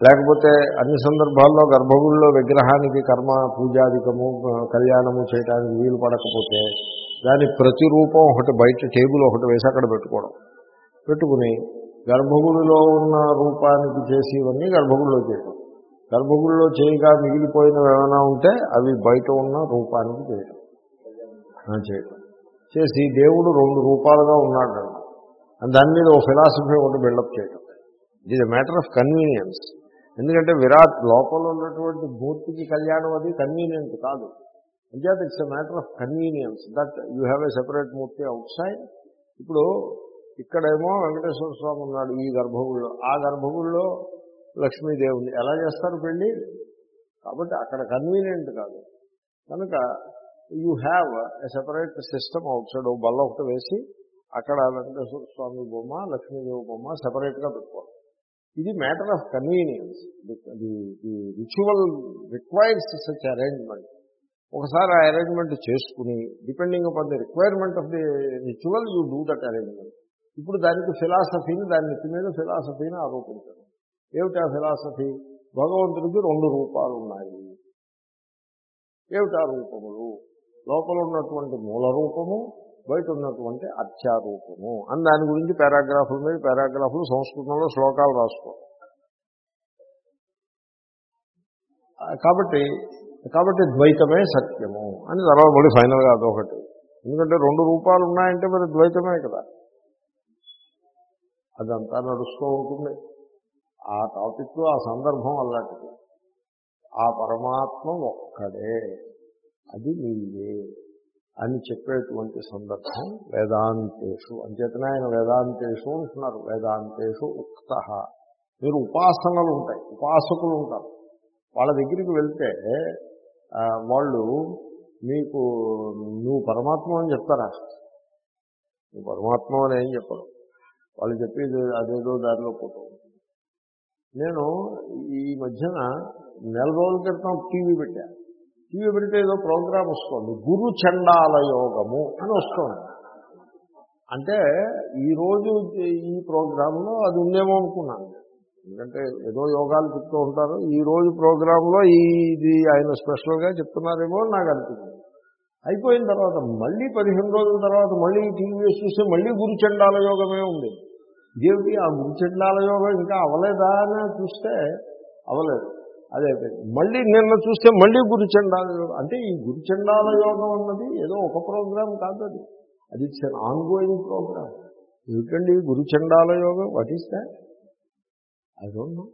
లేకపోతే అన్ని సందర్భాల్లో గర్భగుడిలో విగ్రహానికి కర్మ పూజాధికము కళ్యాణము చేయడానికి వీలు పడకపోతే దాని ప్రతిరూపం ఒకటి బయట టేబుల్ ఒకటి వేసి అక్కడ పెట్టుకోవడం. పెట్టుకుని గర్భగుడిలో ఉన్న రూపానికి చేసి ఇవన్నీ గర్భగుడిలో చేయడం గర్భగుడిలో చేయగా మిగిలిపోయినవి ఏమైనా ఉంటే అవి బయట ఉన్న రూపానికి చేయడం చేయడం చేసి దేవుడు రెండు రూపాలుగా ఉన్నాడు అని దాని మీద ఓ ఫిలాసఫీ ఒకటి బిల్డప్ చేయడం it is a matter of convenience. ఎందుకంటే విరాట్ లోపల ఉన్నటువంటి మూర్తికి కళ్యాణం అది కన్వీనియంట్ కాదు. అంచేత it's a matter of convenience that you have a separate Murthy outside ఇప్పుడు ఇక్కడేమో వెంకటేశ్వర స్వామి ఉన్నాడు ఈ గర్భగుడిలో. ఆ గర్భగుడిలో లక్ష్మీదేవుని ఎలా చేస్తారు పెళ్ళి? కాబట్టి అక్కడ కన్వీనియంట్ కాదు. కనుక you have a separate system outside ఒక బల్ల ఒకటి వేసి అక్కడ వెంకటేశ్వర స్వామి బొమ్మ లక్ష్మీదేవి బొమ్మ సెపరేట్గా పెట్టుకోవాలి. ఇది matter of convenience the the ritual requires such arrangement ఒకసారి ఆ అరేంజ్మెంట్ చేసుకుని depending upon the requirement of the ritual you do that arrangement ఇప్పుడు దానికి ఫిలాసఫీని దాని నెత్తి మీద ఫిలాసఫీని ఆరోపించారు ఏమిటా ఫిలాసఫీ భగవంతుడికి రెండు రూపాలు ఉన్నాయి. ఏమిటా రూపములు? లోపల ఉన్నటువంటి మూల రూపము బయట ఉన్నటువంటి అత్యారూపము అని దాని గురించి పారాగ్రాఫుల మీద పారాగ్రాఫులు సంస్కృతంలో శ్లోకాలు రాసుకో. కాబట్టి కాబట్టి ద్వైతమే సత్యము. అని తర్వాత మళ్ళీ ఫైనల్గా అదొకటి. ఎందుకంటే రెండు రూపాలు ఉన్నాయంటే మరి ద్వైతమే కదా. అదంతా నడుస్తూ ఉంటుంది. ఆ టాపిక్లో ఆ సందర్భం అలాంటిది. ఆ పరమాత్మ ఒక్కడే. అది నీవే అని చెప్పేటువంటి సందర్భం వేదాంతేషు. అంచేతనే ఆయన వేదాంతేషు అంటున్నారు. వేదాంతేషు ఉక్త. మీరు ఉపాసనలు ఉంటాయి. ఉపాసకులు ఉంటారు. వాళ్ళ దగ్గరికి వెళ్తే వాళ్ళు మీకు నువ్వు పరమాత్మ అని చెప్తారా? నువ్వు పరమాత్మ అని ఏం చెప్పరు. వాళ్ళు చెప్పేది అదేదో దారిలో పోతూ నేను ఈ మధ్యన నెల రోజుల క్రితం టీవీ పెట్టాను టీవీ పెడితే ఏదో ప్రోగ్రామ్ వస్తుంది. గురు చండాల యోగము అని వస్తుంది. అంటే ఈరోజు ఈ ప్రోగ్రాంలో అది ఉందేమో అనుకున్నాను ఎందుకంటే ఏదో యోగాలు చెప్తూ ఉంటారు. ఈరోజు ప్రోగ్రాంలో ఈ ఇది ఆయన స్పెషల్గా చెప్తున్నారేమో అని నాకు అనిపించింది. అయిపోయిన తర్వాత మళ్ళీ పదిహేను రోజుల తర్వాత మళ్ళీ టీవీ చూస్తే మళ్ళీ గురు చండాల యోగమే ఉంది. ఇదేమిటి? ఆ గురు చండాల యోగం ఇంకా అవలేదా అని చూస్తే అవలేదు. అదే మళ్ళీ నిన్న చూస్తే మళ్ళీ గురుచండాల యోగం. అంటే ఈ గురుచండాల యోగం అన్నది ఏదో ఒక ప్రోగ్రాం కాదు అది. అది ఇట్స్ అన్ గోయింగ్ ప్రోగ్రామ్ ఏమిటండి గురుచండాల యోగం? What is that I don't know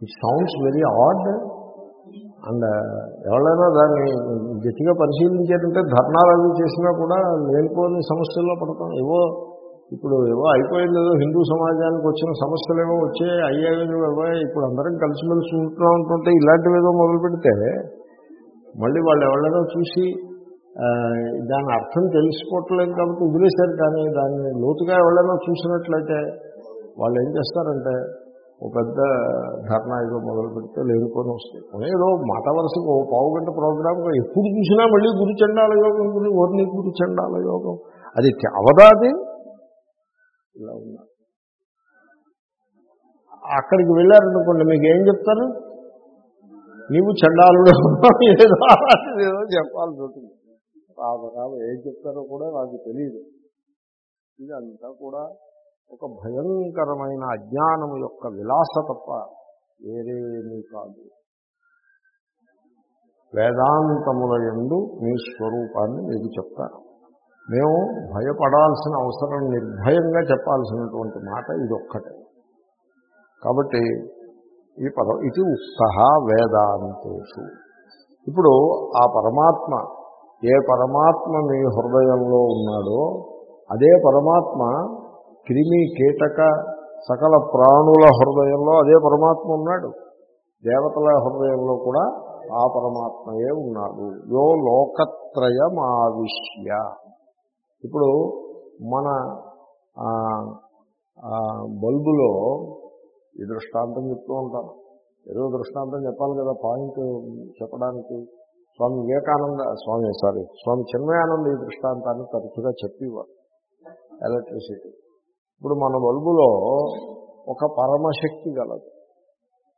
it sounds very odd and ఎవరైనా దాన్ని గట్టిగా పరిశీలించారంటే ధర్నాలు అవి చేసినా కూడా లేనిపోని సమస్యల్లో పడతాం. ఏవో ఇప్పుడు ఏవో అయిపోయింది ఏదో హిందూ సమాజానికి వచ్చిన సమస్యలు ఏవో వచ్చే అయ్యేవి ఇప్పుడు అందరం కలిసిమెలిసి ఉంటున్నా ఉంటుంటే ఇలాంటివి ఏదో మొదలు పెడితే మళ్ళీ వాళ్ళు ఎవరైనా చూసి దాని అర్థం తెలుసుకోవట్లేదు కాబట్టి వదిలేశారు. కానీ దాన్ని లోతుగా ఎవరైనా చూసినట్లయితే వాళ్ళు ఏం చేస్తారంటే ఒక పెద్ద ధర్నా ఏదో మొదలు పెడితే లేనుకొని వస్తాయి ఏదో మాట వరుసకు ఓ పావు గంట ప్రోగ్రామ్ ఎప్పుడు చూసినా మళ్ళీ గురి చండాల యోగం గురి ఓర్ని గురి చండాల యోగం. అది అవదాది ఇలా ఉన్నారు అక్కడికి వెళ్ళారనుకోండి మీకు ఏం చెప్తారు? నీవు చండాలుడు ఏదో ఏదో చెప్పాల్సి ఉంటుంది. రాదు రాదు ఏం చెప్తారో కూడా నాకు తెలియదు. ఇదంతా కూడా ఒక భయంకరమైన అజ్ఞానం యొక్క విలాస తప్ప వేరేమీ కాదు. వేదాంతముల ఎందు మీ స్వరూపాన్ని మీకు చెప్తారు మేము భయపడాల్సిన అవసరం నిర్భయంగా చెప్పాల్సినటువంటి మాట ఇదొక్కటే. కాబట్టి ఈ పద ఇది ఉక్త వేదాంతేషు. ఇప్పుడు ఆ పరమాత్మ ఏ పరమాత్మ మీ హృదయంలో ఉన్నాడో అదే పరమాత్మ క్రిమి కీటక సకల ప్రాణుల హృదయంలో అదే పరమాత్మ ఉన్నాడు. దేవతల హృదయంలో కూడా ఆ పరమాత్మయే ఉన్నాడు. యో లోకత్రయమావిష్య. ఇప్పుడు మన బల్బులో ఈ దృష్టాంతం చెప్తూ ఉంటాను ఏదో దృష్టాంతం చెప్పాలి కదా పాయింట్ చెప్పడానికి. స్వామి వివేకానంద స్వామి సారీ స్వామి చిన్మయానంద ఈ దృష్టాంతాన్ని తరచుగా చెప్పేవారు. ఎలక్ట్రిసిటీ. ఇప్పుడు మన బల్బులో ఒక పరమశక్తి గలదు.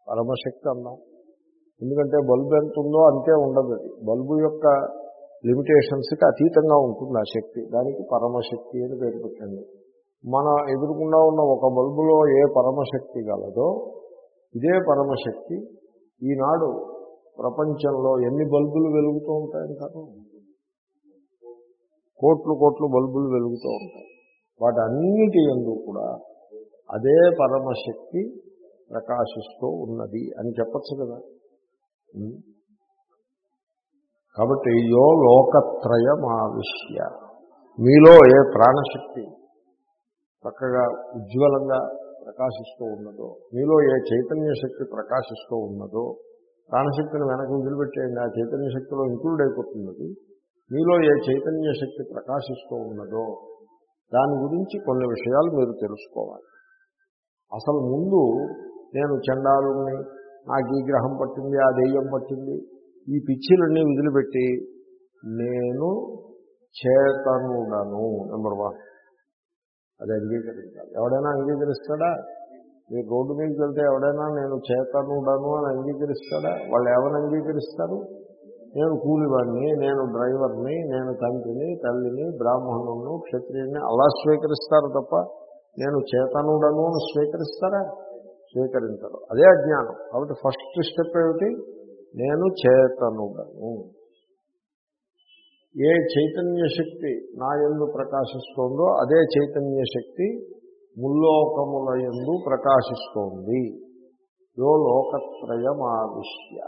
పరమశక్తి అన్నాం. ఎందుకంటే బల్బు ఎంత ఉందో అంతే ఉండదు అది. బల్బు యొక్క లిమిటేషన్స్కి అతీతంగా ఉంటుంది ఆ శక్తి. దానికి పరమశక్తి అని పేరు పెట్టండి. మన ఎదురుకుండా ఉన్న ఒక బల్బులో ఏ పరమశక్తి గలదో ఇదే పరమశక్తి ఈనాడు ప్రపంచంలో ఎన్ని బల్బులు వెలుగుతూ ఉంటాయంటారు కోట్లు కోట్లు బల్బులు వెలుగుతూ ఉంటాయి. వాటి అన్నిటి ఎందు కూడా అదే పరమశక్తి ప్రకాశిస్తూ ఉన్నది అని చెప్పచ్చు కదా. కాబట్టి యో లోకత్రయమావిష్య మీలో ఏ ప్రాణశక్తి చక్కగా ఉజ్వలంగా ప్రకాశిస్తూ ఉన్నదో మీలో ఏ చైతన్య శక్తి ప్రకాశిస్తూ ఉన్నదో ప్రాణశక్తిని వెనక వదిలిపెట్టేయండి ఆ చైతన్య శక్తిలో ఇంక్లూడ్ అయిపోతున్నది మీలో ఏ చైతన్య శక్తి ప్రకాశిస్తూ ఉన్నదో దాని గురించి కొన్ని విషయాలు మీరు తెలుసుకోవాలి. అసలు ముందు నేను చండాలుని నాకు ఈ గ్రహం పట్టింది ఆ దెయ్యం పట్టింది ఈ పిచ్చిలన్నీ వదిలిపెట్టి నేను చేతనుడను. నెంబర్ వన్ అది అంగీకరించాలి. ఎవడైనా అంగీకరిస్తాడా? మీరు రోడ్డు మీదకి వెళ్తే ఎవడైనా నేను చేతనుడను అని అంగీకరిస్తాడా? వాళ్ళు ఎవరు అంగీకరిస్తారు? నేను కూలివాడిని నేను డ్రైవర్ని నేను తండ్రిని తల్లిని బ్రాహ్మణును క్షత్రియుని అలా స్వీకరిస్తారు తప్ప నేను చేతనుడను అని స్వీకరిస్తారా? స్వీకరించరు. అదే అజ్ఞానం. కాబట్టి ఫస్ట్ స్టెప్ ఏమిటి? నేను చేతనుడను. ఏ చైతన్య శక్తి నా ఎందు ప్రకాశిస్తోందో అదే చైతన్య శక్తి ముల్లోకముల ఎందు ప్రకాశిస్తోంది. యో లోకత్రయమావిష్య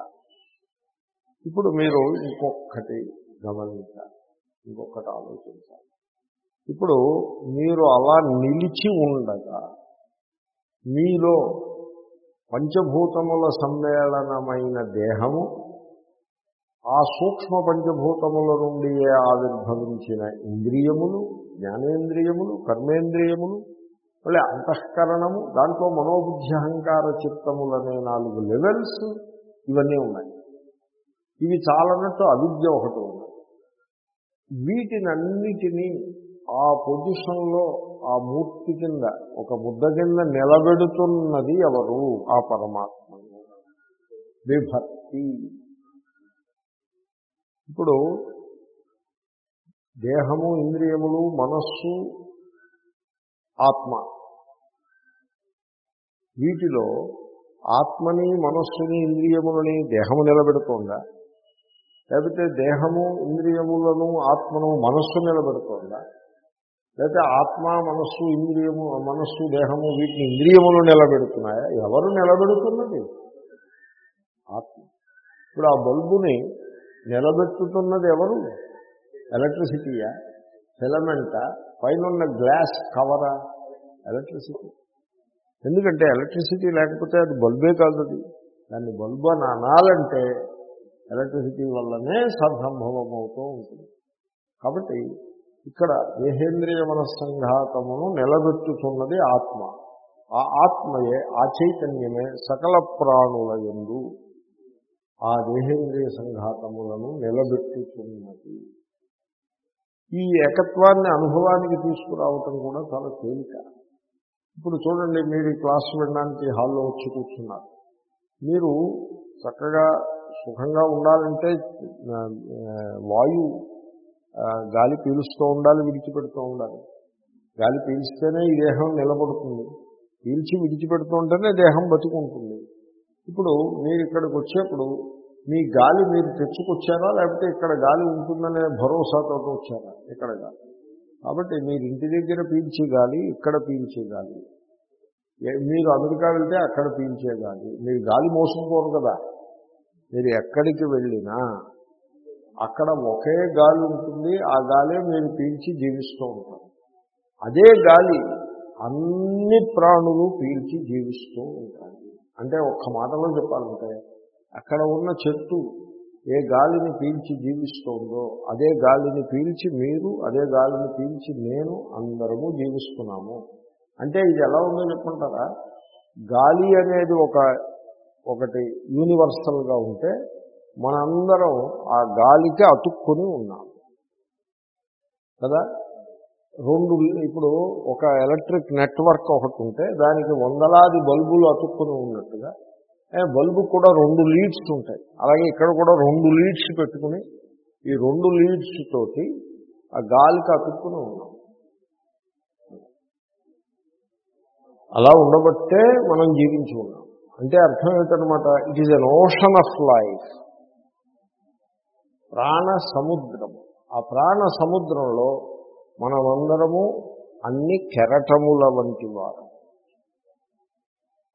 ఇప్పుడు మీరు ఇంకొకటి గమనించాలి. ఇంకొకటి ఆలోచించాలి. ఇప్పుడు మీరు అలా నిలిచి ఉండగా మీలో పంచభూతముల సమ్మేళనమైన దేహము ఆ సూక్ష్మ పంచభూతముల నుండి ఆవిర్భవించిన ఇంద్రియములు జ్ఞానేంద్రియములు కర్మేంద్రియములు మళ్ళీ అంతఃకరణము దాంట్లో మనోబుద్ధి అహంకార చిత్తములనే నాలుగు లెవెల్స్ ఇవన్నీ ఉన్నాయి. ఇవి చాలన్నట్టు అవిద్య ఒకటి ఉన్నాయి వీటినన్నిటినీ ఆ పొజిషన్లో ఆ మూర్తి కింద ఒక ముద్ద కింద నిలబెడుతున్నది ఎవరు? ఆ పరమాత్మ. విభక్తి. ఇప్పుడు దేహము ఇంద్రియములు మనస్సు ఆత్మ. వీటిలో ఆత్మని మనస్సుని ఇంద్రియములని దేహము నిలబెడుతోందా? లేకపోతే దేహము ఇంద్రియములను ఆత్మను మనస్సు నిలబెడుతోందా? లేకపోతే ఆత్మ మనస్సు ఇంద్రియము మనస్సు దేహము వీటిని ఇంద్రియములు నిలబెడుతున్నాయా? ఎవరు నిలబెడుతున్నది? ఆత్మ. ఇప్పుడు ఆ బల్బుని నిలబెట్టుతున్నది ఎవరు? ఎలక్ట్రిసిటీయా? ఫిలమెంటా? పైన ఉన్న గ్లాస్ కవరా? ఎలక్ట్రిసిటీ. ఎందుకంటే ఎలక్ట్రిసిటీ లేకపోతే అది బల్బే కాదు అది. దాన్ని బల్బు అని అనాలంటే ఎలక్ట్రిసిటీ వల్లనే సద్సంభవం అవుతూ ఉంటుంది. కాబట్టి ఇక్కడ దేహేంద్రియ మనస్సంఘాతమును నిలబెట్టుతున్నది ఆత్మ. ఆ ఆత్మయే ఆ చైతన్యమే సకల ప్రాణుల ఎందు ఆ దేహేంద్రియ సంఘాతములను నిలబెట్టుతున్నది. ఈ ఏకత్వాన్ని అనుభవానికి తీసుకురావటం కూడా చాలా తేలిక. ఇప్పుడు చూడండి మీరు ఈ క్లాస్ వినడానికి హాల్లో వచ్చి కూర్చున్నారు. మీరు చక్కగా సుఖంగా ఉండాలంటే వాయు గాలి పీలుస్తూ ఉండాలి విడిచిపెడుతూ ఉండాలి. గాలి పీల్స్తేనే ఈ దేహం నిలబడుతుంది. పీల్చి విడిచిపెడుతూ ఉంటేనే దేహం బతుకుంటుంది. ఇప్పుడు మీరు ఇక్కడికి వచ్చేప్పుడు మీ గాలి మీరు తెచ్చుకొచ్చారా? లేకపోతే ఇక్కడ గాలి ఉంటుందనే భరోసాతో వచ్చారా? ఇక్కడ గాలి. కాబట్టి మీరు ఇంటి దగ్గర పీల్చే గాలి ఇక్కడ పీల్చే గాలి. మీరు అమెరికా వెళ్తే అక్కడ పీల్చే గాలి. మీరు గాలి మోసుకోరు కదా. మీరు ఎక్కడికి వెళ్ళినా అక్కడ ఒకే గాలి ఉంటుంది ఆ గాలే మీరు పీల్చి జీవిస్తూ ఉంటారు. అదే గాలి అన్ని ప్రాణులు పీల్చి జీవిస్తూ ఉంటాయి. అంటే ఒక్క మాటలో చెప్పాలంటే అక్కడ ఉన్న చెట్టు ఏ గాలిని పీల్చి జీవిస్తోందో అదే గాలిని పీల్చి మీరు అదే గాలిని పీల్చి నేను అందరము జీవిస్తున్నాము. అంటే ఇది ఎలా ఉందో చెప్పుకుంటారా గాలి అనేది ఒక ఒకటి యూనివర్సల్గా ఉంటే మనందరం ఆ గాలికి అతుక్కుని ఉన్నాం. కదా? రెండు ఇప్పుడు ఒక ఎలక్ట్రిక్ నెట్వర్క్ ఒకటి ఉంటే దానికి వందలాది బల్బులు అతుక్కుని ఉన్నట్టుగా బల్బు కూడా రెండు లీడ్స్ ఉంటాయి. అలాగే ఇక్కడ కూడా రెండు లీడ్స్ పెట్టుకుని ఈ రెండు లీడ్స్ తోటి ఆ గాలికి అతుక్కుని ఉన్నాం. అలా ఉండబట్టే మనం జీవించి ఉన్నాం. అంటే అర్థం ఏంటనమాట it is an ocean of life ప్రాణ సముద్రం ఆ ప్రాణ సముద్రంలో మనమందరము అన్ని కెరటముల వంటి వారు.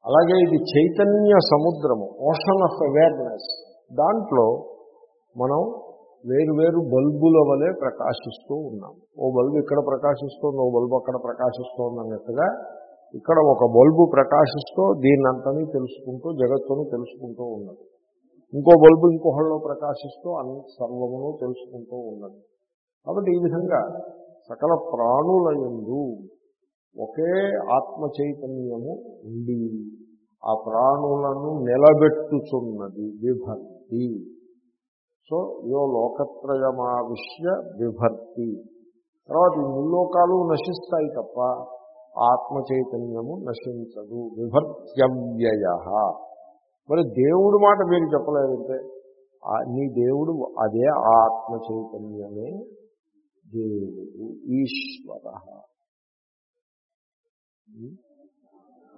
అలాగే ఇది చైతన్య సముద్రము ఓషన్ ఆఫ్ అవేర్నెస్ దాంట్లో మనం వేరు బల్బుల వలె ప్రకాశిస్తూ ఉన్నాం. ఓ బల్బు ఇక్కడ ప్రకాశిస్తోంది ఓ బల్బు అక్కడ ప్రకాశిస్తోంది అన్నట్టుగా ఇక్కడ ఒక బల్బు ప్రకాశిస్తూ దీన్నంతని తెలుసుకుంటూ జగత్తును తెలుసుకుంటూ ఉన్నది. ఇంకో బల్బు ఇంకొకళ్ళలో ప్రకాశిస్తూ అన్ని సర్వమును తెలుసుకుంటూ ఉన్నది. కాబట్టి ఈ విధంగా సకల ప్రాణుల ఎందు ఒకే ఆత్మ చైతన్యము ఉండి ఆ ప్రాణులను నిలబెట్టుచున్నది విభక్తి. సో యో లోకత్రయమావిష్య విభక్తి. తర్వాత ఈ ముల్లోకాలు నశిస్తాయి తప్ప ఆత్మ చైతన్యము నశించదు. విభర్త్యవ్యయ. మరి దేవుడు మాట మీరు చెప్పలేదంటే నీ దేవుడు అదే ఆత్మ చైతన్యమే దేవుడు ఈశ్వర.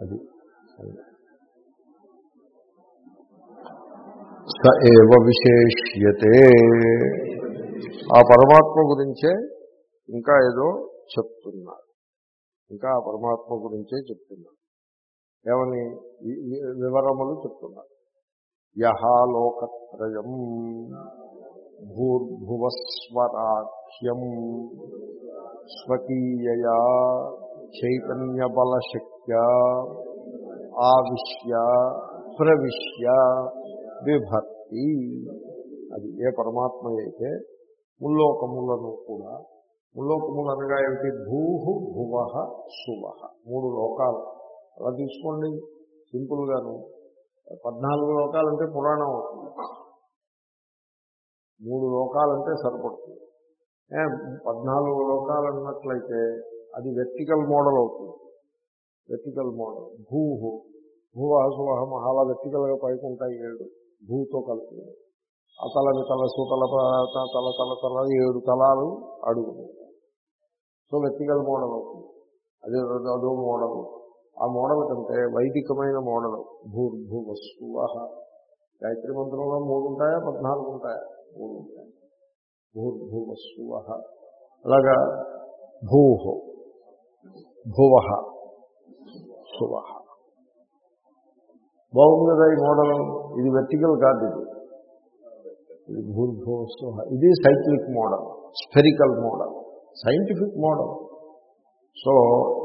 అది. స ఏవ విశేష్యతే. ఆ పరమాత్మ గురించే ఇంకా ఏదో చెప్తున్నారు. ఇంకా ఆ పరమాత్మ గురించే చెప్తున్నారు. ఏమని వి- వి- వివరములు చెప్తున్నారు. యహ లోకత్రయం భూర్భువస్వరాఖ్యం స్వకీయయా చైతన్య బలశక్త్యా ఆవిశ్య ప్రవిశ్య విభక్తి అది ఏ పరమాత్మ అయితే ముల్లోకములను కూడా ముల్లోకములు అనగా ఏమిటి? భూహు భువ శువ మూడు లోకాలు. అలా తీసుకోండి. సింపుల్గాను పద్నాలుగు లోకాలంటే పురాణం అవుతుంది. మూడు లోకాలంటే సరిపడుతుంది. పద్నాలుగు లోకాలు అన్నట్లయితే అది వెర్టికల్ మోడల్ అవుతుంది. వెర్టికల్ మోడల్ భూ భూవ సువహ మహాల వెర్టికల్గా పైకి ఉంటాయి ఏడు. భూతో కలిపి. అతలని తల సుతల తల తల తల ఏడు తలాలు అడుగు సో వెర్టికల్ మోడల్ అవుతుంది. అదే అదో మోడల్ ఆ మోడల్ కంటే వైదికమైన మోడల్ భూర్భువస్సువ. గాయత్రి మంత్రంలో మూడు ఉంటాయా పద్నాలుగు ఉంటాయా మూడు ఉంటాయి భూర్భువస్సువ. అలాగా భూ భువ శువ బాగుంది కదా ఈ మోడల్. ఇది వెర్టికల్ కాదు ఇది. ఇది భూర్భువస్సువ. ఇది cyclic model spherical model scientific model. So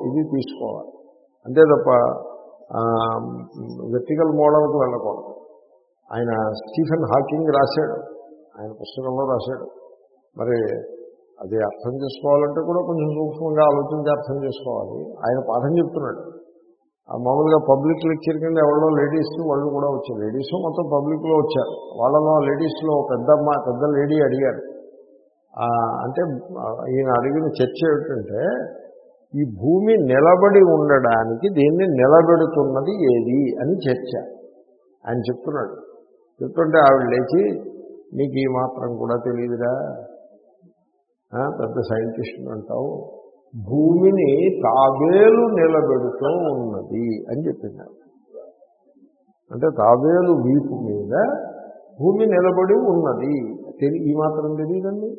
ఇది తీసుకోవాలి. అంతే తప్ప వెర్టికల్ మోడల్కి వెళ్ళకూడదు. ఆయన స్టీఫెన్ హాకింగ్ రాశాడు. ఆయన పుస్తకంలో రాశాడు. మరి అది అర్థం చేసుకోవాలంటే కూడా కొంచెం సూక్ష్మంగా ఆలోచించి అర్థం చేసుకోవాలి. ఆయన పాఠం చెప్తున్నాడు. ఆ మామూలుగా పబ్లిక్ లెక్చర్ కింద ఎవరో లేడీస్ వాళ్ళు కూడా వచ్చారు. లేడీస్ మొత్తం పబ్లిక్లో వచ్చారు. వాళ్ళలో లేడీస్లో పెద్ద పెద్ద లేడీ అడిగారు. అంటే ఈయన అడిగిన చర్చ ఏమిటంటే ఈ భూమి నిలబడి ఉండడానికి దీన్ని నిలబెడుతున్నది ఏది అని చర్చ. ఆయన చెప్తున్నాడు. చెప్తుంటే ఆవిడ లేచి నీకు ఈ మాత్రం కూడా తెలియదురా. పెద్ద సైంటిస్ట్ అంటావు. భూమిని తాబేలు నిలబెడుతూ ఉన్నది అని చెప్పింది అంటే తాబేలు వీపు మీద భూమి నిలబడి ఉన్నది. తెలి ఈ మాత్రం తెలియదండి?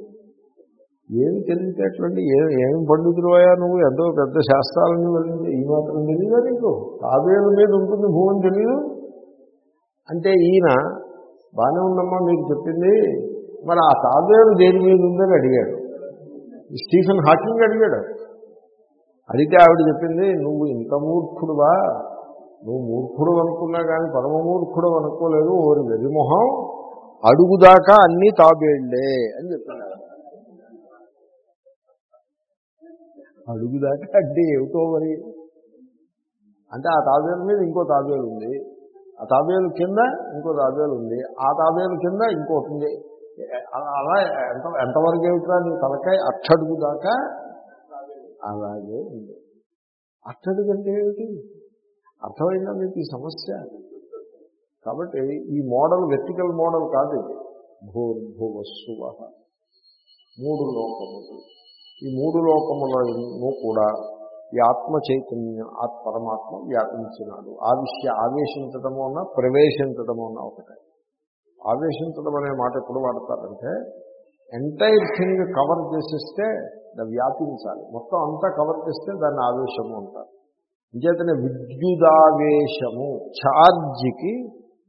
ఏమి తెలివితేటలండి ఏ ఏం పండితులు అయ్యా నువ్వు? ఎంతో పెద్ద శాస్త్రాలను వెళ్ళింది. ఈ మాత్రం తెలియదా నీకు? తాబేలు మీద ఉంటుంది భూమి తెలియదు అంటే ఈయన బాగానే ఉందమ్మా మీకు చెప్పింది. మరి ఆ తాబేలు దేని మీద ఉందని అడిగాడు. స్టీఫెన్ హాకింగ్ అడిగాడు. అడిగితే ఆవిడ చెప్పింది నువ్వు ఇంత మూర్ఖుడువా? నువ్వు మూర్ఖుడు అనుకున్నా కానీ పరమ మూర్ఖుడు అనుకోలేదు. ఓరి వెరిమొహం అడుగుదాకా అన్నీ తాబేళ్ళే అని చెప్పినాడు అడుగు దాకా అంటే ఏమిటో మరి? అంటే ఆ తాబేలు మీద ఇంకో తాబేలు ఉంది. ఆ తాబేలు కింద ఇంకో తాబేలు ఉంది. ఆ తాబేలు కింద ఇంకోటి ఉంది. అలా అలా ఎంత ఎంతవరకు ఏమిట్రా నీ తలకాయ? అట్టడుగు దాకా అలాగే ఉంది. అట్టడుగు అంటే ఏమిటి? అర్థమైందా మీకు ఈ సమస్య? కాబట్టి ఈ మోడల్ వెర్టికల్ మోడల్ కాదు ఇది. భూర్భువస్సువ. మూడు లోకములు. ఈ మూడు లోకములను కూడా ఈ ఆత్మ చైతన్యం ఆ పరమాత్మ వ్యాపించినాడు ఆవిష్య ఆవేశించడము అన్న ప్రవేశించడము అన్న ఒకటే. ఆవేశించడం అనే మాట ఎప్పుడు వాడతారంటే ఎంటైర్ థింగ్ కవర్ చేసేస్తే దాన్ని వ్యాపించాలి. మొత్తం అంతా కవర్ చేస్తే దాన్ని ఆవేశము అంటారు. ఇంచేతనే విద్యుదావేశము ఛార్జ్కి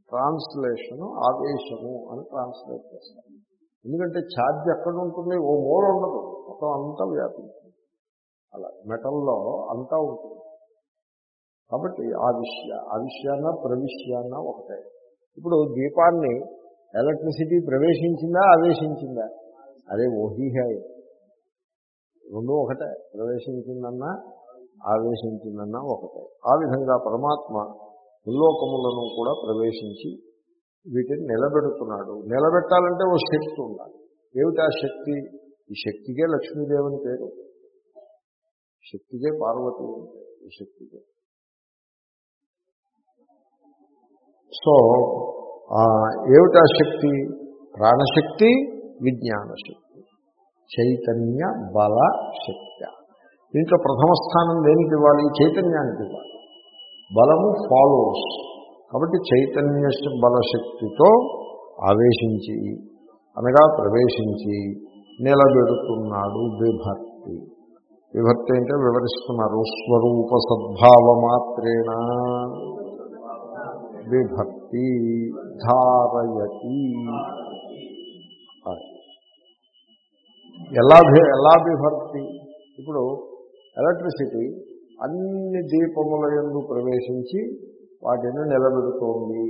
ట్రాన్స్లేషను ఆవేశము అని ట్రాన్స్లేట్ చేస్తారు. ఎందుకంటే ఛార్జ్ ఎక్కడ ఉంటుంది ఓ మూల ఉండదు. మొత్తం అంతా వ్యాపించింది. అలా మెటల్లో అంతా ఉంటుంది. కాబట్టి ఆ విషయ ఆ విషయాన్న ఒకటే. ఇప్పుడు దీపాన్ని ఎలక్ట్రిసిటీ ప్రవేశించిందా ఆవేశించిందా? అదే ఓహీహాయ్ రెండు ఒకటే. ప్రవేశించిందన్నా ఆవేశించిందన్నా ఒకటే. ఆ విధంగా పరమాత్మ ముల్లోకములను కూడా ప్రవేశించి వీటిని నిలబెడుతున్నాడు. నిలబెట్టాలంటే ఓ శక్తి ఉండాలి. ఏమిటి ఆ శక్తి? ఈ శక్తికే లక్ష్మీదేవని పేరు. శక్తికే పార్వతి ఈ శక్తికే. సో ఏమిటా శక్తి? ప్రాణశక్తి విజ్ఞాన శక్తి చైతన్య బల శక్తి. దీంట్లో ప్రథమ స్థానం దేనికి ఇవ్వాలి? చైతన్యానికి ఇవ్వాలి. బలము ఫాలోస్ కాబట్టి చైతన్య బలశక్తితో ఆవేశించి అనగా ప్రవేశించి నిలబెడుతున్నాడు విభక్తి. విభక్తి అంటే వివరిస్తున్నారు స్వరూప సద్భావ మాత్రేణ విభక్తి ధారయతి. ఎలా ఎలా విభక్తి? ఇప్పుడు ఎలక్ట్రిసిటీ అన్ని దీపముల ఎందు ప్రవేశించి వాటిని నిలబెడుతోంది.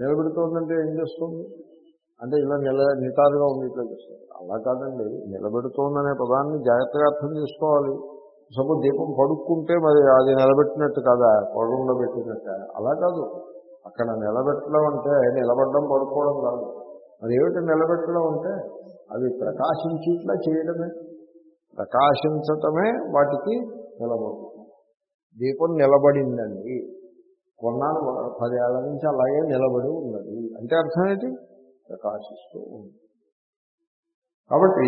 నిలబెడుతోందంటే ఏం చేస్తుంది? అంటే ఇలా నిల నిటారుగా ఉంది చేస్తుంది. అలా కాదండి. నిలబెడుతోందనే పదాన్ని జాగ్రత్తగా అర్థం చేసుకోవాలి. సపోజ్ దీపం పడుక్కుంటే మరి అది నిలబెట్టినట్టు కదా? పడుండబెట్టినట్ట అలా కాదు. అక్కడ నిలబెట్టడం అంటే నిలబడడం పడుకోవడం కాదు. మరి ఏమిటి నిలబెట్టడం అంటే? అవి ప్రకాశించేట్లా చేయడమే. ప్రకాశించటమే వాటికి నిలబడుతుంది. దీపం నిలబడిందండి. కొన్నాను పదేళ్ళ నుంచి అలాగే నిలబడి ఉన్నది. అంటే అర్థం ఏంటి? ప్రకాశిస్తూ ఉంది. కాబట్టి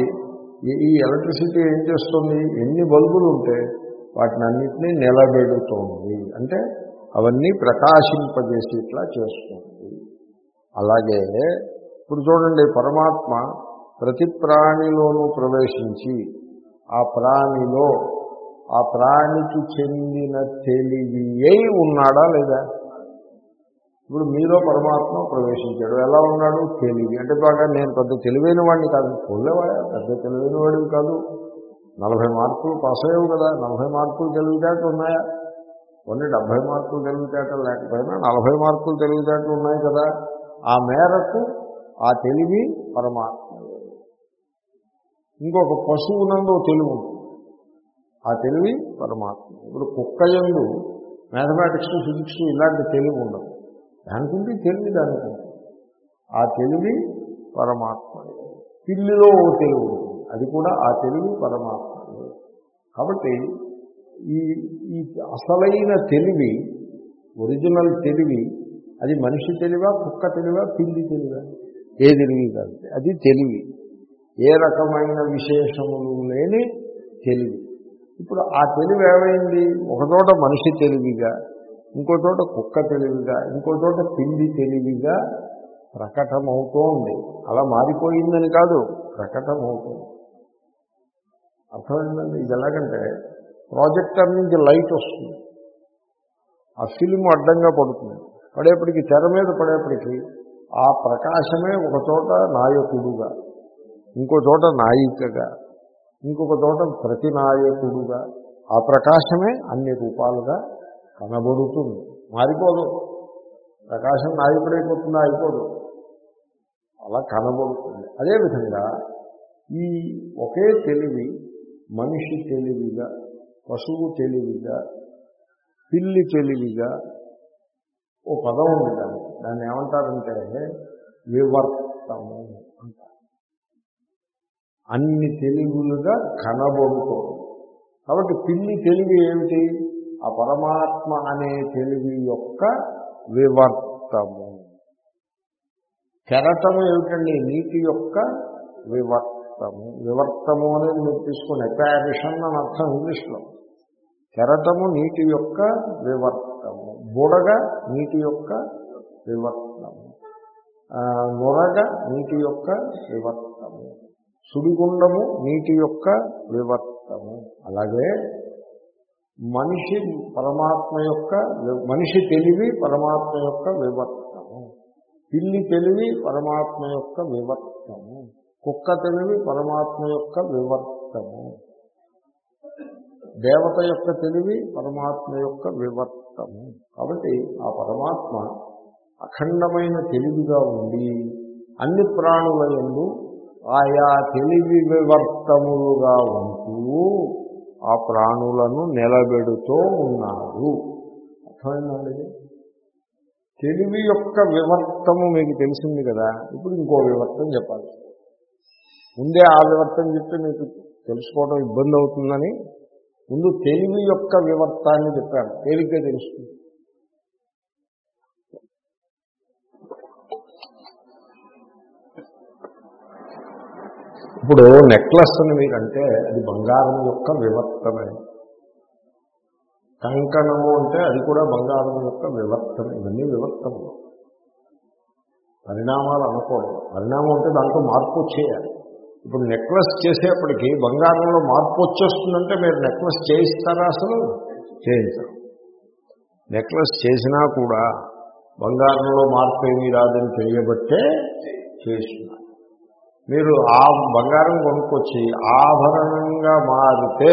ఈ ఎలక్ట్రిసిటీ ఏం చేస్తుంది? ఎన్ని బల్బులు ఉంటే వాటిని అన్నింటినీ నిలబెడుతోంది. అంటే అవన్నీ ప్రకాశింపజేసేట్లా చేస్తుంది. అలాగే ఇప్పుడు చూడండి పరమాత్మ ప్రతి ప్రాణిలోనూ ప్రవేశించి ఆ ప్రాణిలో ఆ ప్రాణికి చెందిన తెలివి ఉన్నాడా లేదా? ఇప్పుడు మీలో పరమాత్మ ప్రవేశించాడు. ఎలా ఉన్నాడు? తెలివి. అంటే బాగా నేను పెద్ద తెలివైన వాడిని కాదు. పొల్లేవాడా పెద్ద తెలివైన వాడివి కాదు. నలభై మార్కులు పాస్ అయ్యావు కదా. నలభై మార్కులు తెలివితేటలు ఉన్నాయా? కొన్ని డెబ్భై మార్కులు తెలివితేటలు లేకపోయినా నలభై మార్కులు తెలివితేటలు ఉన్నాయి కదా. ఆ మేరకు ఆ తెలివి పరమాత్మ ఇంకొక పశువునందు తెలివి ఉంటుంది ఆ తెలివి పరమాత్మ. ఇప్పుడు కుక్క ఎందు మ్యాథమెటిక్స్ ఫిజిక్స్ ఇలాంటి తెలివి ఉండదు దానికి తెలివి దానికి ఆ తెలివి పరమాత్మ పిల్లిలో ఓ తెలివి అది కూడా ఆ తెలివి పరమాత్మ కాబట్టి ఈ ఈ అసలైన తెలివి ఒరిజినల్ తెలివి అది మనిషి తెలివా కుక్క తెలివా పిల్లి తెలివా? ఏ తెలివి కాదు. అది తెలివి. ఏ రకమైన విశేషములు లేని తెలివి. ఇప్పుడు ఆ తెలివి ఏమైంది? ఒక చోట మనిషి తెలివిగా ఇంకో చోట కుక్క తెలివిగా ఇంకో చోట పిండి తెలివిగా ప్రకటమవుతోంది. అలా మారిపోయిందని కాదు ప్రకటమవుతుంది. అర్థమైందండి? ఇది ఎలాగంటే ప్రాజెక్టర్ నుంచి లైట్ వస్తుంది. ఆ ఫిలిం అడ్డంగా పడుతుంది. పడేప్పటికి తెర మీద పడేప్పటికి ఆ ప్రకాశమే ఒక చోట నాయకుడుగా ఇంకో చోట నాయికగా ఇంకొక చోట ప్రతినాయకుడుగా ఆ ప్రకాశమే అన్ని రూపాలుగా కనబడుతుంది. మారిపోదు. ప్రకాశం నాయకుడైపోతుందా అయిపోదు అలా కనబడుతుంది. అదేవిధంగా ఈ ఒకే తెలివి మనిషి తెలివిగా పశువు తెలివిగా పిల్లి తెలివిగా ఓ పదం ఉంది దాన్ని దాన్ని ఏమంటారంటే వివర్తము అంటారు. అన్ని తెలివులుగా కనబడుతో. కాబట్టి పిల్లి తెలివి ఏమిటి? ఆ పరమాత్మ అనే తెలివి యొక్క వివర్తము. కెరటము ఏమిటండి? నీటి యొక్క వివర్తము. వివర్తము అనేది మీరు తీసుకుని ఎపారిషన్ అని అర్థం ఇంగ్లీష్లో. కెరటము నీటి యొక్క వివర్తము. బుడగ నీటి యొక్క వివర్తము. ఆ, నొరగ నీటి యొక్క వివర్తము. సుడిగుండము నీటి యొక్క వివర్తము. అలాగే మనిషి పరమాత్మ యొక్క మనిషి తెలివి పరమాత్మ యొక్క వివర్తము. పిల్లి తెలివి పరమాత్మ యొక్క వివర్తము. కుక్క తెలివి పరమాత్మ యొక్క వివర్తము. దేవత యొక్క తెలివి పరమాత్మ యొక్క వివర్తము. కాబట్టి ఆ పరమాత్మ అఖండమైన తెలివిగా ఉండి అన్ని ప్రాణుల ఎందు ఆయా తెలివి వివర్తములుగా ఉంటూ ఆ ప్రాణులను నిలబెడుతూ ఉన్నారు. అర్థమైందండి? తెలివి యొక్క వివర్తము మీకు తెలిసింది కదా? ఇప్పుడు ఇంకో వివర్తం చెప్పాలి. ముందే ఆ వివర్తం చెప్తే మీకు తెలుసుకోవడం ఇబ్బంది అవుతుందని. ముందు తెలివి యొక్క వివర్తాన్ని చెప్పాను తేలిగ్గా తెలుస్తుంది. ఇప్పుడు నెక్లెస్ అని మీరంటే అది బంగారం యొక్క వివర్తమే. కంకణము అంటే అది కూడా బంగారం యొక్క వివర్తన ఇవన్నీ వివర్తములు. పరిణామాలు అనుకోవడం పరిణామం అంటే దాంట్లో మార్పు వచ్చేయాలి ఇప్పుడు నెక్లెస్ చేసేప్పటికీ బంగారంలో మార్పు వచ్చేస్తుందంటే మీరు నెక్లెస్ చేయిస్తారా అసలు? చేయించరు. నెక్లెస్ చేసినా కూడా బంగారంలో మార్పు ఏమీ రాదని తెలియబట్టే చేస్తున్నారు. మీరు ఆ బంగారం కొనుక్కొచ్చి ఆభరణంగా మారితే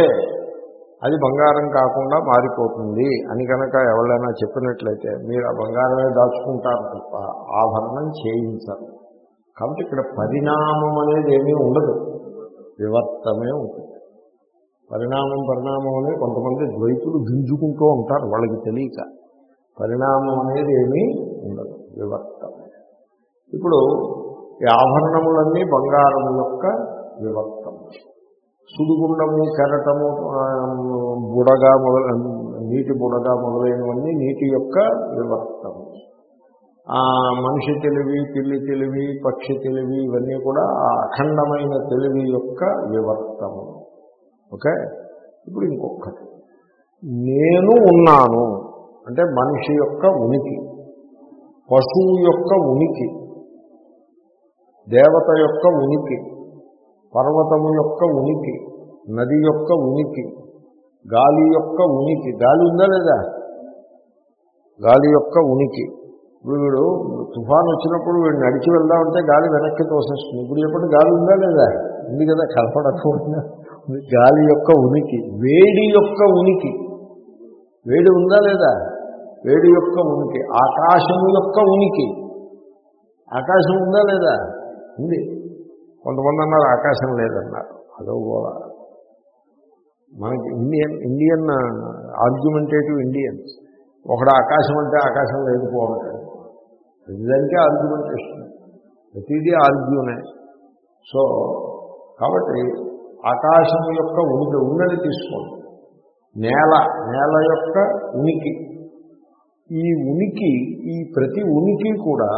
అది బంగారం కాకుండా మారిపోతుంది అని కనుక ఎవరైనా చెప్పినట్లయితే మీరు ఆ బంగారమే దాచుకుంటారు తప్ప ఆభరణం చేయించరు. కాబట్టి ఇక్కడ పరిణామం అనేది ఏమీ ఉండదు. వివర్తమే ఉంటుంది. పరిణామం పరిణామం అనేది కొంతమంది ద్వైతులు గింజుకుంటూ ఉంటారు వాళ్ళకి తెలియక. పరిణామం అనేది ఏమీ ఉండదు. వివర్తమే. ఇప్పుడు ఈ ఆభరణములన్నీ బంగారం యొక్క వివర్తం సుడిగుండము కెరటము బుడగ మొదల నీటి బుడగ మొదలైనవన్నీ నీటి యొక్క వివర్తము మనిషి తెలివి పిల్లి తెలివి పక్షి తెలివి ఇవన్నీ కూడా అఖండమైన తెలివి యొక్క వివర్తము. ఓకే? ఇప్పుడు ఇంకొకటి. నేను ఉన్నాను. అంటే మనిషి యొక్క ఉనికి. పశువు యొక్క ఉనికి. దేవత యొక్క ఉనికి పర్వతము యొక్క ఉనికి నది యొక్క ఉనికి గాలి యొక్క ఉనికి. గాలి ఉందా లేదా? గాలి యొక్క ఉనికి. వీడు తుఫాన్ వచ్చినప్పుడు వీడు నడిచి వెళ్దామంటే గాలి వెనక్కి తోసేస్తుంది. ఇప్పుడు ఎప్పుడు గాలి ఉందా లేదా? ఉంది కదా కలపడకుండా గాలి యొక్క ఉనికి వేడి యొక్క ఉనికి. వేడి ఉందా లేదా? వేడి యొక్క ఉనికి. ఆకాశము యొక్క ఉనికి. ఆకాశం ఉందా లేదా? ఉంది. కొంతమంది అన్నారు ఆకాశం లేదన్నారు. అదో గోళ మనకి ఇండియన్ ఇండియన్ ఆర్గ్యుమెంటేటివ్ ఇండియన్స్ ఒకడు ఆకాశం అంటే ఆకాశం లేదు పోవటం ప్రతిదానికే ఆర్గ్యుమెంటేషన్ ప్రతిదీ ఆర్గ్యూనే సో కాబట్టి ఆకాశం యొక్క ఉనికి ఉన్నది తీసుకోండి. నేల నేల యొక్క ఉనికి. ఈ ఉనికి ఈ ప్రతి ఉనికి కూడా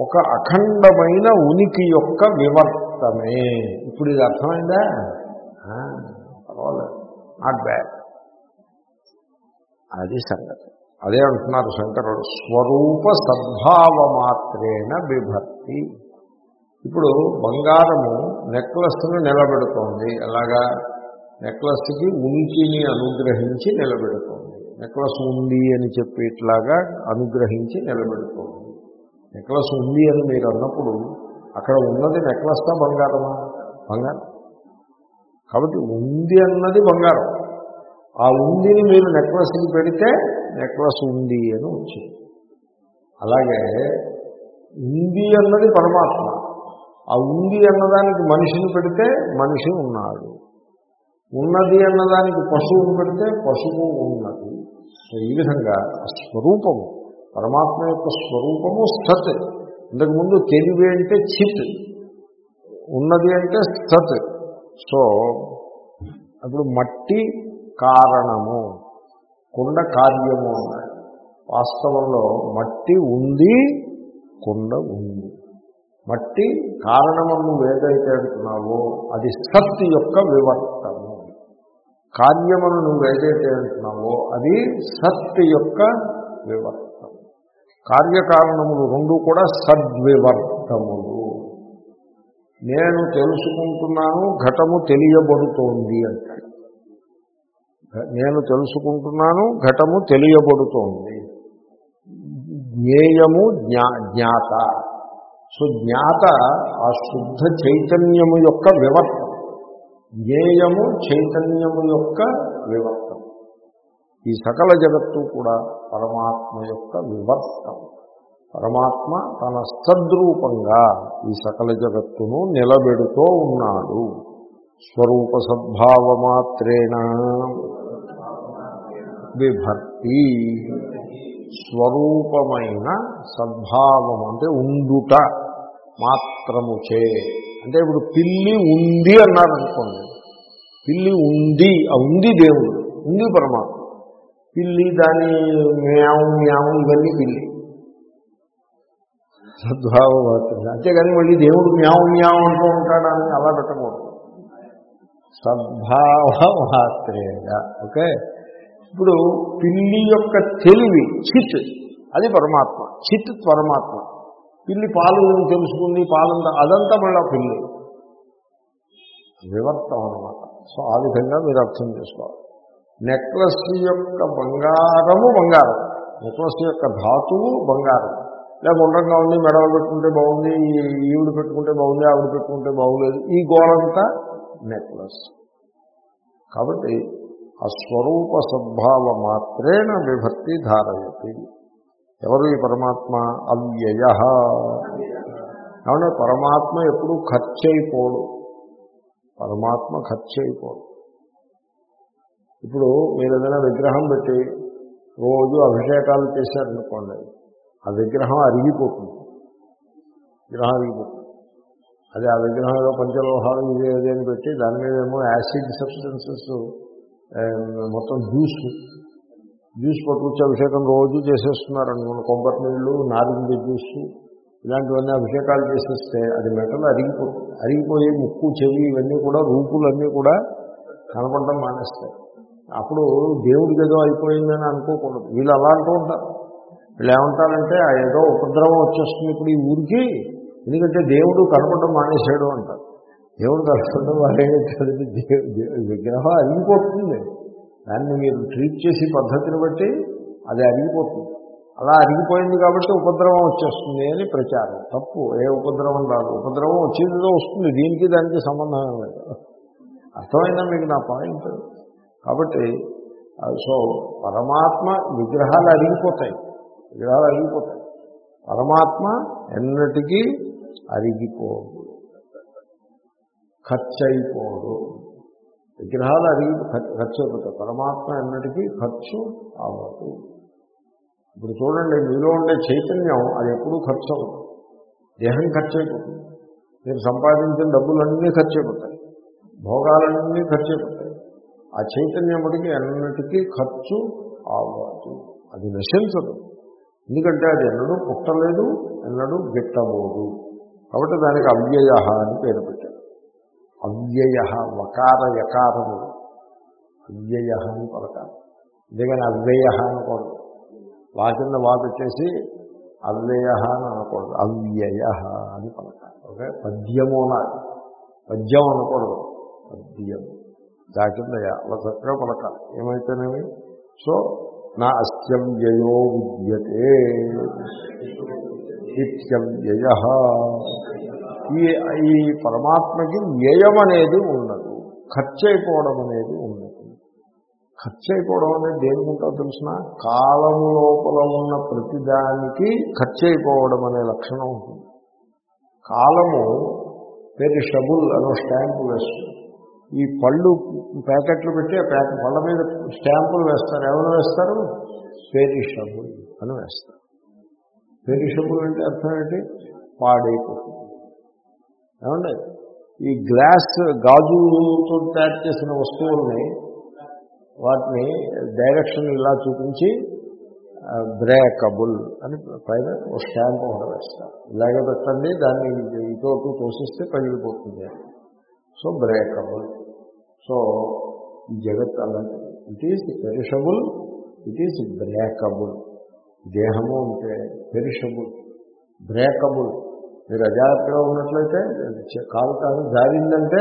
ఒక అఖండమైన ఉనికి యొక్క వివర్తమే. ఇప్పుడు ఇది అర్థమైందా? పర్వాలేదు. నాట్ బ్యాడ్ అది సంగతి. అదే అంటున్నారు శంకరుడు. స్వరూప సద్భావ మాత్రేణ విభక్తి. ఇప్పుడు బంగారము నెక్లెస్ను నిలబెడుతోంది. ఎలాగా? నెక్లెస్కి ఉనికిని అనుగ్రహించి నిలబెడుతోంది. నెక్లెస్ ఉంది అని చెప్పి ఇట్లాగా అనుగ్రహించి నిలబెడుతోంది. నెక్లెస్ ఉంది అని మీరు అన్నప్పుడు అక్కడ ఉన్నది నెక్లెస్తా బంగారమా? బంగారం. కాబట్టి ఉంది అన్నది బంగారం. ఆ ఉందిని మీరు నెక్లెస్కి పెడితే నెక్లెస్ ఉంది అని వచ్చింది. అలాగే ఉంది అన్నది పరమాత్మ. ఆ ఉంది అన్నదానికి మనిషిని పెడితే మనిషి ఉన్నాడు. ఉన్నది అన్నదానికి పశువును పెడితే పశువు ఉన్నది. ఈ విధంగా స్వరూపము పరమాత్మ యొక్క స్వరూపము సత్. ఇంతకుముందు తెలివి అంటే చిత్ ఉన్నది అంటే సత్. సో అప్పుడు మట్టి కారణము కుండ కార్యము అన్నాడు. వాస్తవంలో మట్టి ఉంది కుండ ఉంది. మట్టి కారణము నువ్వు ఏదైతే అంటున్నావో అది సత్ యొక్క వివర్తము. కార్యమును నువ్వు ఏదైతే అంటున్నావో అది సత్ యొక్క వివర్తం కార్యకారణములు రెండు కూడా సద్వివర్తములు. నేను తెలుసుకుంటున్నాను ఘటము తెలియబడుతోంది అంటాడు. నేను తెలుసుకుంటున్నాను ఘటము తెలియబడుతోంది. జ్ఞేయము జ్ఞా జ్ఞాత. సో జ్ఞాత ఆ శుద్ధ చైతన్యము యొక్క వివర్తం జ్ఞేయము చైతన్యము యొక్క వివర్తం ఈ సకల జగత్తు కూడా పరమాత్మ యొక్క వివర్తం. పరమాత్మ తన సద్రూపంగా ఈ సకల జగత్తును నిలబెడుతూ ఉన్నాడు. స్వరూప సద్భావమాత్రేణ విభక్తి స్వరూపమైన సద్భావం అంటే ఉండుట మాత్రము చే. అంటే ఇప్పుడు పిల్లి ఉంది అన్నారనుకోండి. పిల్లి ఉంది ఆ ఉంది దేవుడు ఉంది పరమాత్మ. పిల్లి దాని మ్యావు మ్యావు ఇవన్నీ పిల్లి. సద్భావం మాత్రమే. అంతేగాని మళ్ళీ దేవుడు మ్యావు మ్యావు అంటూ ఉంటాడని అలా పెట్టకూడదు. సద్భావ మాత్రేగా ఓకే? ఇప్పుడు పిల్లి యొక్క తెలివి చిత్ అది పరమాత్మ. చిత్ పరమాత్మ. పిల్లి పాలు తెలుసుకుంది పాలంతా అదంతా మళ్ళీ పిల్లి. వివర్తం అనమాట సో ఆ విధంగా మీరు అర్థం చేసుకోవాలి. నెక్లెస్ యొక్క బంగారము బంగారం. నెక్లెస్ యొక్క ధాతువు బంగారం. లేక ఉండంగా ఉంది మెడలు పెట్టుకుంటే బాగుంది ఈవిడ పెట్టుకుంటే బాగుంది ఆవిడ పెట్టుకుంటే బాగులేదు. ఈ గోళంతా నెక్లెస్. కాబట్టి ఆ స్వరూప సద్భావ మాత్రేన విభక్తి ధారయతి. ఎవరు ఈ పరమాత్మ? అవ్యయ. కాబట్టి పరమాత్మ ఎప్పుడూ ఖర్చు అయిపోడు పరమాత్మ ఖర్చు అయిపోడు ఇప్పుడు మీరు ఏదైనా విగ్రహం పెట్టి రోజు అభిషేకాలు చేశారనుకోండి ఆ విగ్రహం అరిగిపోతుంది. విగ్రహం అరిగిపోతుంది. అదే ఆ విగ్రహం ఏదో పంచలోహాలు ఇది అది అని పెట్టి దాని మీద ఏమో యాసిడ్ సబ్స్టెన్సెస్ మొత్తం జ్యూస్ జ్యూస్ పట్టుకొచ్చి అభిషేకం రోజు చేసేస్తున్నారు కొబ్బరి నీళ్ళు నారింజ జ్యూస్ ఇలాంటివన్నీ అభిషేకాలు చేసేస్తే అది మెటల్ అరిగిపోతుంది. అరిగిపోయి ముక్కు చెవి ఇవన్నీ కూడా రూపులన్నీ కూడా కనపడడం మానేస్తాయి. అప్పుడు దేవుడికి ఏదో అయిపోయిందని అనుకోకూడదు వీళ్ళు అలా అంటూ ఉంటారు. వీళ్ళు ఏమంటారంటే ఆ ఏదో ఉపద్రవం వచ్చేస్తుంది ఇప్పుడు ఈ ఊరికి ఎందుకంటే దేవుడు కనపడడం మానేసాడు అంటారు. దేవుడు కనపడడం మానేసాడు విగ్రహం అరిగిపోతుంది. దాన్ని మీరు ట్రీట్ చేసే పద్ధతిని బట్టి అది అరిగిపోతుంది. అలా అరిగిపోయింది కాబట్టి ఉపద్రవం వచ్చేస్తుంది అని ప్రచారం. తప్పు ఏ ఉపద్రవం రాదు. ఉపద్రవం వచ్చేదిదో వస్తుంది. దీనికి దానికి సంబంధం లేదు. అర్థమైందా మీకు నా పాయింట్? కాబట్టి సో పరమాత్మ విగ్రహాలు అరిగిపోతాయి విగ్రహాలు అరిగిపోతాయి పరమాత్మ ఎన్నటికీ అరిగిపోదు ఖర్చు అయిపోదు విగ్రహాలు అరిగి ఖర్చు అయిపోతాయి. పరమాత్మ ఎన్నటికీ ఖర్చు అవ్వదు ఇప్పుడు చూడండి మీలో ఉండే చైతన్యం అది ఎప్పుడూ ఖర్చు అవ్వదు. దేహం ఖర్చు అయిపోతుంది మీరు సంపాదించిన డబ్బులన్నీ ఖర్చు అయిపోతాయి భోగాలన్నీ ఖర్చు అయిపోతాయి ఆ చైతన్యం మటుకి ఖర్చు అవ్వదు. అది నశించదు. ఎందుకంటే అది ఎన్నడూ పుట్టలేదు ఎన్నడూ గిట్టబోదు. కాబట్టి దానికి అవ్యయ అని పేరు పెట్టారు. అవ్యయ వకార యకారము. అవ్యయ అని పలకాలి అంతేగాని అవ్యయ అనకూడదు వా కింద వా వచ్చేసి అవ్యయ అని అనకూడదు. అవ్యయ అని పలకాలి ఓకే? పద్యము అనాలి. పద్యం అనకూడదు. పద్యము. దాకిందయ్యా. అలా చక్కగా పలకాలి ఏమైతేనేమి? సో నా అస్యవ్యయో విద్యతే. ఇత్యవ్యయ ఈ ఈ పరమాత్మకి వ్యయం అనేది ఉండదు ఖర్చు అయిపోవడం అనేది ఉండదు ఖర్చు అయిపోవడం అనేది దేనికుంటో తెలిసిన? కాలం లోపల ఉన్న ప్రతిదానికి ఖర్చు అయిపోవడం అనే లక్షణం ఉంటుంది. కాలము పెరిషబుల్ అనో స్టాంపు వేస్తుంది. ఈ పళ్ళు ప్యాకెట్లు పెట్టి ఆ ప్యాకెట్ పళ్ళ మీద స్టాంపులు వేస్తారు. ఎవరు వేస్తారు? పేరిషబుల్ అని వేస్తారు. పేరిషబుల్ అంటే అర్థం ఏంటి? పాడైపోతుంది. ఏమండి? ఈ గ్లాస్ గాజుతో తయారు చేసిన వస్తువుల్ని వాటిని డైరెక్షన్ ఇలా చూపించి బ్రేకబుల్ అని పైన ఒక స్టాంప్ ఒకటి వేస్తారు. ఇలాగే పెట్టండి దాన్ని ఇటు అటు తోసిస్తే పగిలిపోతుంది. సో బ్రేకబుల్ సో ఈ జగత్ అలాంటిది. It is perishable it is breakable దేహము అంటే పెరిషబుల్ బ్రేకబుల్ మీరు అజాగ్రత్తగా ఉన్నట్లయితే కాలు కాదు జారిందంటే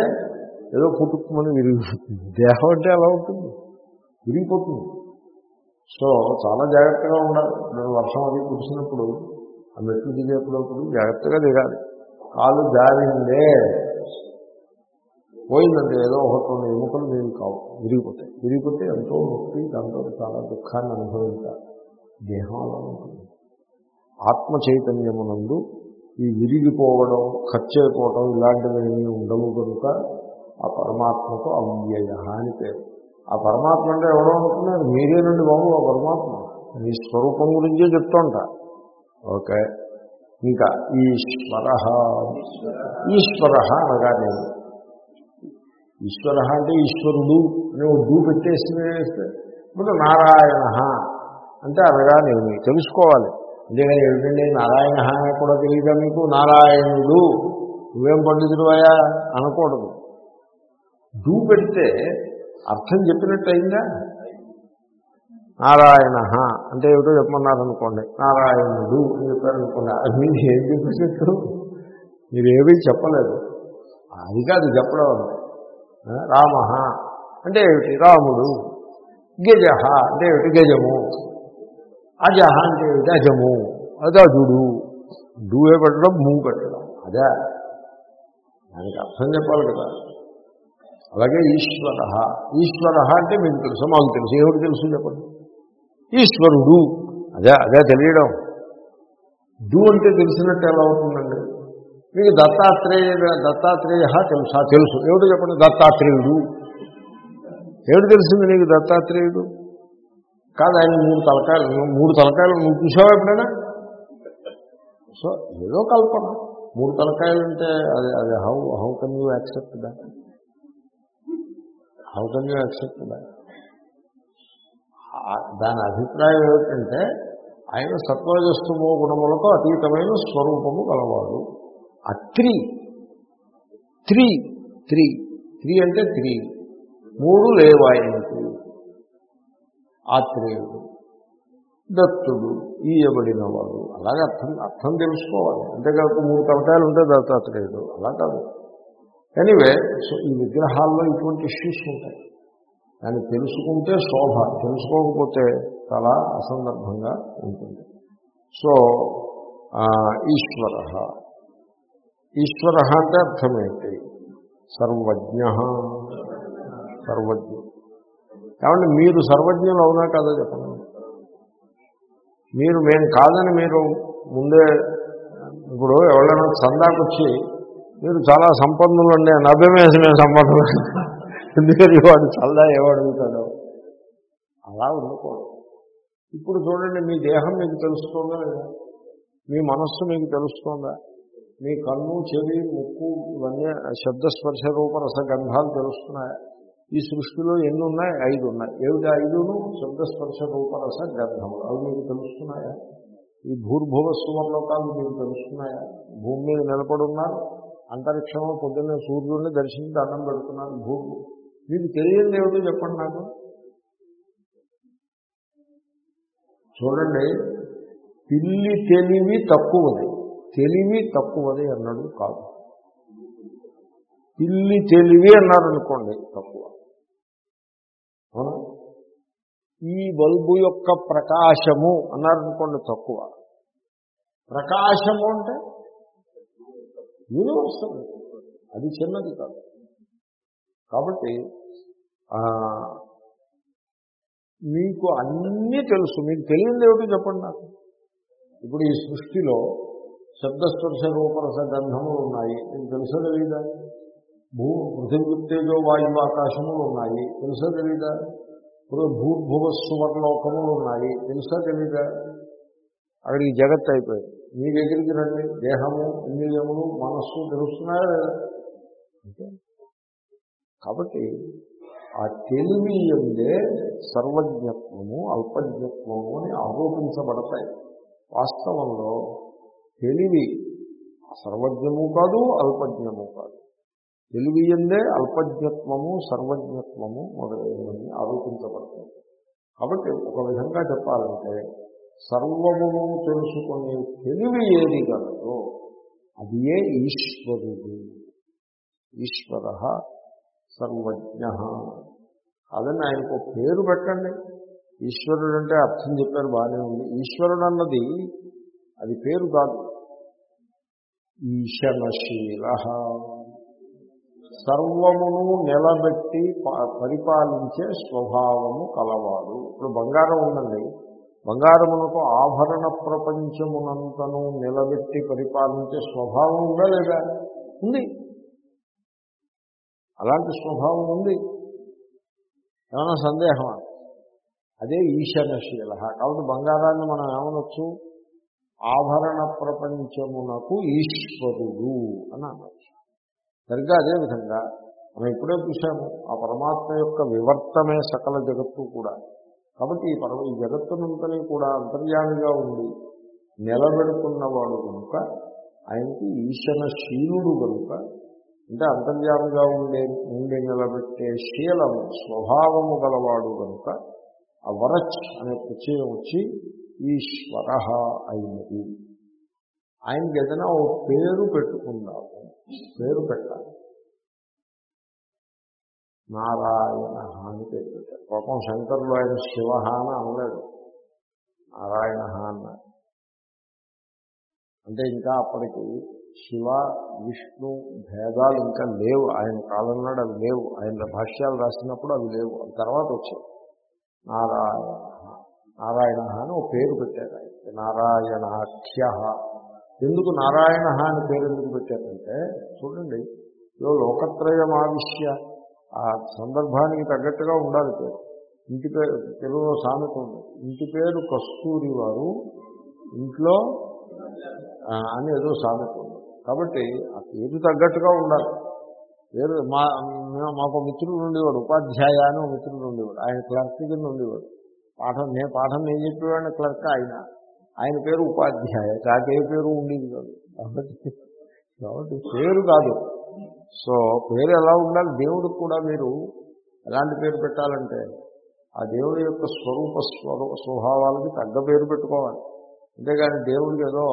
ఏదో పుట్టుకుమని విరిగిపోతుంది. దేహం అంటే అలా ఉంటుంది. విరిగిపోతుంది. సో చాలా జాగ్రత్తగా ఉండాలి. నేను వర్షం అది కురిసినప్పుడు ఆ మెట్లు దిగేటప్పుడు జాగ్రత్తగా దిగాలి. కాలు జారిందే. పోయిందంటే ఏదో ఒకటి రెండు ఎముకలు మేము కావు విరిగిపోతాయి. విరిగిపోతే ఎంతో నొప్పి దాంతో చాలా దుఃఖాన్ని అనుభవించాలి. దేహం ఉంటుంది. ఆత్మ చైతన్యమునందు ఈ విరిగిపోవడం ఖర్చు అయిపోవడం ఇలాంటివి ఉండవు కనుక ఆ పరమాత్మకు అవ్యయ అని పేరు. ఆ పరమాత్మ అంటే ఎవడో అనుకున్నారు మీరేనండి బాబు ఆ పరమాత్మ. మీ స్వరూపం గురించే చెప్తుంటా. ఓకే. ఇంకా ఈశ్వర. ఈశ్వర అనగానే ఈశ్వర అంటే ఈశ్వరుడు అని ఒక డూ పెట్టేసి ఇప్పుడు నారాయణ అంటే అనగానేమి తెలుసుకోవాలి. అంతేగాని ఏమిటండి? నారాయణ అని కూడా తెలియదా మీకు? నారాయణుడు. నువ్వేం పండితుడువయా అనకూడదు. డూ పెడితే అర్థం చెప్పినట్టు అయిందా నారాయణ అంటే ఏమిటో చెప్పమన్నారు అనుకోండి నారాయణుడు అని చెప్పారు అనుకోండి అది మీరు ఏం చెప్పేసేట్టు మీరు ఏమీ చెప్పలేదు. అది కాదు చెప్పడం అంటే రామ. అంటే ఏమిటి? రాముడు. గజ అంటే ఏమిటి? గజము. అజహ అంటే ఏమిటి? అజము. అదజుడు డూవే పెట్టడం మూ పెట్టడం. అదే. దానికి అర్థం చెప్పాలి కదా. అలాగే ఈశ్వర. ఈశ్వర అంటే మీకు తెలుసు? మాకు తెలుసు. ఏమిటి తెలుసు చెప్పండి? ఈశ్వరుడు. అదే అదే తెలియడం. డూ అంటే తెలిసినట్టు ఎలా అవుతుందండి మీకు దత్తాత్రేయ దత్తాత్రేయ తెలుసా? తెలుసు. ఏమిటో చెప్పండి? దత్తాత్రేయుడు. ఏమిటి తెలిసింది నీకు దత్తాత్రేయుడు? కాదు ఆయన మూడు తలకాయలు మూడు తలకాయలు నువ్వు చూసావా ఎప్పుడైనా? సో ఏదో కల్పన. మూడు తలకాయలు అంటే అది అది how how can you accept that how can you accept that దాని అభిప్రాయం ఏమిటంటే ఆయన సత్వజస్తుమో గుణములతో అతీతమైన స్వరూపము కలవాడు ఆ త్రీ. త్రీ. త్రీ. త్రీ అంటే త్రీ. మూడు లేవు ఆత్రేయుడు దత్తుడు ఈయబడినవాడు. అలాగే అర్థం అర్థం తెలుసుకోవాలి. అంతేకాదు మూడు కవటాలు ఉంటే దత్తాత్రేయుడు అలా కాదు. ఎనీవే సో ఈ విగ్రహాల్లో ఇటువంటి ఇష్యూస్ ఉంటాయి. దాన్ని తెలుసుకుంటే శోభ తెలుసుకోకపోతే చాలా అసందర్భంగా ఉంటుంది. సో ఈశ్వర. ఈశ్వర అంటే అర్థమేంటి? సర్వజ్ఞ. సర్వజ్ఞ. కాబట్టి మీరు సర్వజ్ఞులు అవునా కాదా చెప్పండి? మీరు మేము కాదని మీరు ముందే ఇప్పుడు ఎవరైనా చందాకొచ్చి మీరు చాలా సంపన్నులండి అని అభ్యమేసి మేము సంపన్నులు. ఎందుకని వాడు చల్దా ఏమడుగుతాడు అలా ఉండకూడదు. ఇప్పుడు చూడండి మీ దేహం మీకు తెలుస్తుందా లేదా? మీ మనస్సు మీకు తెలుస్తుందా? మీ కన్ను చెవి ముక్కు ఇవన్నీ శబ్దస్పర్శ రూపరస గంధాలు తెలుస్తున్నాయా. ఈ సృష్టిలో ఎన్ని ఉన్నాయి? ఐదు ఉన్నాయి. ఏమిటి ఐదును? శబ్దస్పర్శ రూపరస గంధములు. అవి మీకు తెలుస్తున్నాయా? ఈ భూర్భువ సువర్లోకాలు మీకు తెలుస్తున్నాయా? భూమి మీద నిలబడున్నారు. అంతరిక్షంలో పొద్దున్నే సూర్యుడిని దర్శించి దండం పెడుతున్నారు భూమి. మీకు తెలియదు ఏమిటో చెప్పండి నాకు. చూడండి పిల్లి తెలివి తక్కువది తెలివి తక్కువది అన్నాడు కాదు. పిల్లి తెలివి అన్నారనుకోండి తక్కువ. ఈ బల్బు యొక్క ప్రకాశము అన్నారనుకోండి తక్కువ. ప్రకాశము అంటే యూనివర్సల్ అది చిన్నది కాదు. కాబట్టి మీకు అన్నీ తెలుసు. మీకు తెలియదు ఏమిటో చెప్పండి నాకు. ఇప్పుడు ఈ సృష్టిలో శబ్దస్పర్శ రూపరస గంధములు ఉన్నాయి మీకు తెలుసా తెలీదా? భూ పృథివీతేజో వాయువు ఆకాశములు ఉన్నాయి. తెలుసా తెలీదా? ఇప్పుడు భూభువ సువర్లోకములు ఉన్నాయి తెలుసా తెలీదా? అక్కడికి జగత్ అయిపోయింది మీ దగ్గరికి రండి. దేహము ఇంద్రియములు మనస్సు తెలుస్తున్నాయా లేదా? కాబట్టి ఆ తెలివి ఎందే సర్వజ్ఞత్వము అల్పజ్ఞత్వము అని ఆరోపించబడతాయి. వాస్తవంలో తెలివి సర్వజ్ఞము కాదు అల్పజ్ఞము కాదు. తెలివి ఎందే అల్పజ్ఞత్వము సర్వజ్ఞత్వము మొదలైనవన్నీ ఆరోపించబడతాయి. కాబట్టి ఒక విధంగా చెప్పాలంటే సర్వమును తెలుసుకునే తెలివి ఏది కలదో అది ఏ ఈశ్వరుడు. ఈశ్వర సర్వజ్ఞ. అదని ఆయనకు పేరు పెట్టండి. ఈశ్వరుడు అంటే అర్థం చెప్పారు బాగానే ఉంది. ఈశ్వరుడు అన్నది అది పేరు కాదు. ఈశనశీల. సర్వమును నిలబెట్టి పరిపాలించే స్వభావము కలవాడు. ఇప్పుడు బంగారం ఉందండి. బంగారమునకు ఆభరణ ప్రపంచమునంతను నిలబెట్టి పరిపాలించే స్వభావం ఉందా లేదా? ఉంది. అలాంటి స్వభావం ఉంది. ఏమైనా సందేహమా? అదే ఈశానశీల. కాబట్టి బంగారాన్ని మనం ఏమనొచ్చు? ఆభరణ ప్రపంచమునకు ఈశ్వరుడు అని అనొచ్చు సరిగ్గా అదేవిధంగా మనం ఇప్పుడే చూసాము ఆ పరమాత్మ యొక్క వివర్తమే సకల జగత్తు కూడా. కాబట్టి ఈ పరమ ఈ జగత్తునంతని కూడా అంతర్యామిగా ఉండి నిలబెడుతున్నవాడు కనుక ఆయనకి ఈశనశీలుడు కనుక అంటే అంతర్యామిగా ఉండే ఉండి నిలబెట్టే శీలము స్వభావము గలవాడు కనుక ఆ వరచ్ అనే ప్రత్యయం వచ్చి ఈశ్వర అయినది. ఆయనకి ఏదైనా ఓ పేరు పెట్టుకున్నాము పేరు పెట్టాలి. నారాయణ అని పేరు పెట్టారు పాపం శంకరులు ఆయన శివ అని అనలేదు. నారాయణ అన్నారు. అంటే ఇంకా అప్పటికి శివ విష్ణు భేదాలు ఇంకా లేవు. ఆయన కాలంలో అవి లేవు. ఆయన భాష్యాలు రాసినప్పుడు అవి లేవు. తర్వాత వచ్చాయి. నారాయణ నారాయణ అని ఒక పేరు పెట్టారు ఆయన. నారాయణాఖ్య. ఎందుకు నారాయణ అని పేరు ఎందుకు పెట్టారంటే చూడండి ఇదో లోకత్రయం ఆవిష్య ఆ సందర్భానికి తగ్గట్టుగా ఉండాలి పేరు. ఇంటి పేరు తెలుగులో సామెత ఉంది. ఇంటి పేరు కస్తూరి వారు ఇంట్లో అని ఏదో సామెత ఉంది. కాబట్టి ఆ పేరు తగ్గట్టుగా ఉండాలి. పేరు మా మాకు మిత్రుడు ఉండేవాడు ఉపాధ్యాయ అని ఒక మిత్రుడు ఉండేవాడు. ఆయన క్లర్క్ కింద ఉండేవాడు. పాఠం నేను పాఠం నేను చెప్పేవాడిని క్లర్క్ ఆయన. ఆయన పేరు ఉపాధ్యాయ నాకే పేరు ఉండేది కాదు. కాబట్టి పేరు కాదు. సో పేరు ఎలా ఉండాలి? దేవుడికి కూడా మీరు ఎలాంటి పేరు పెట్టాలంటే ఆ దేవుడి యొక్క స్వరూప స్వరూ స్వభావాలకి తగ్గ పేరు పెట్టుకోవాలి. అంతేగాని దేవుడికి ఏదో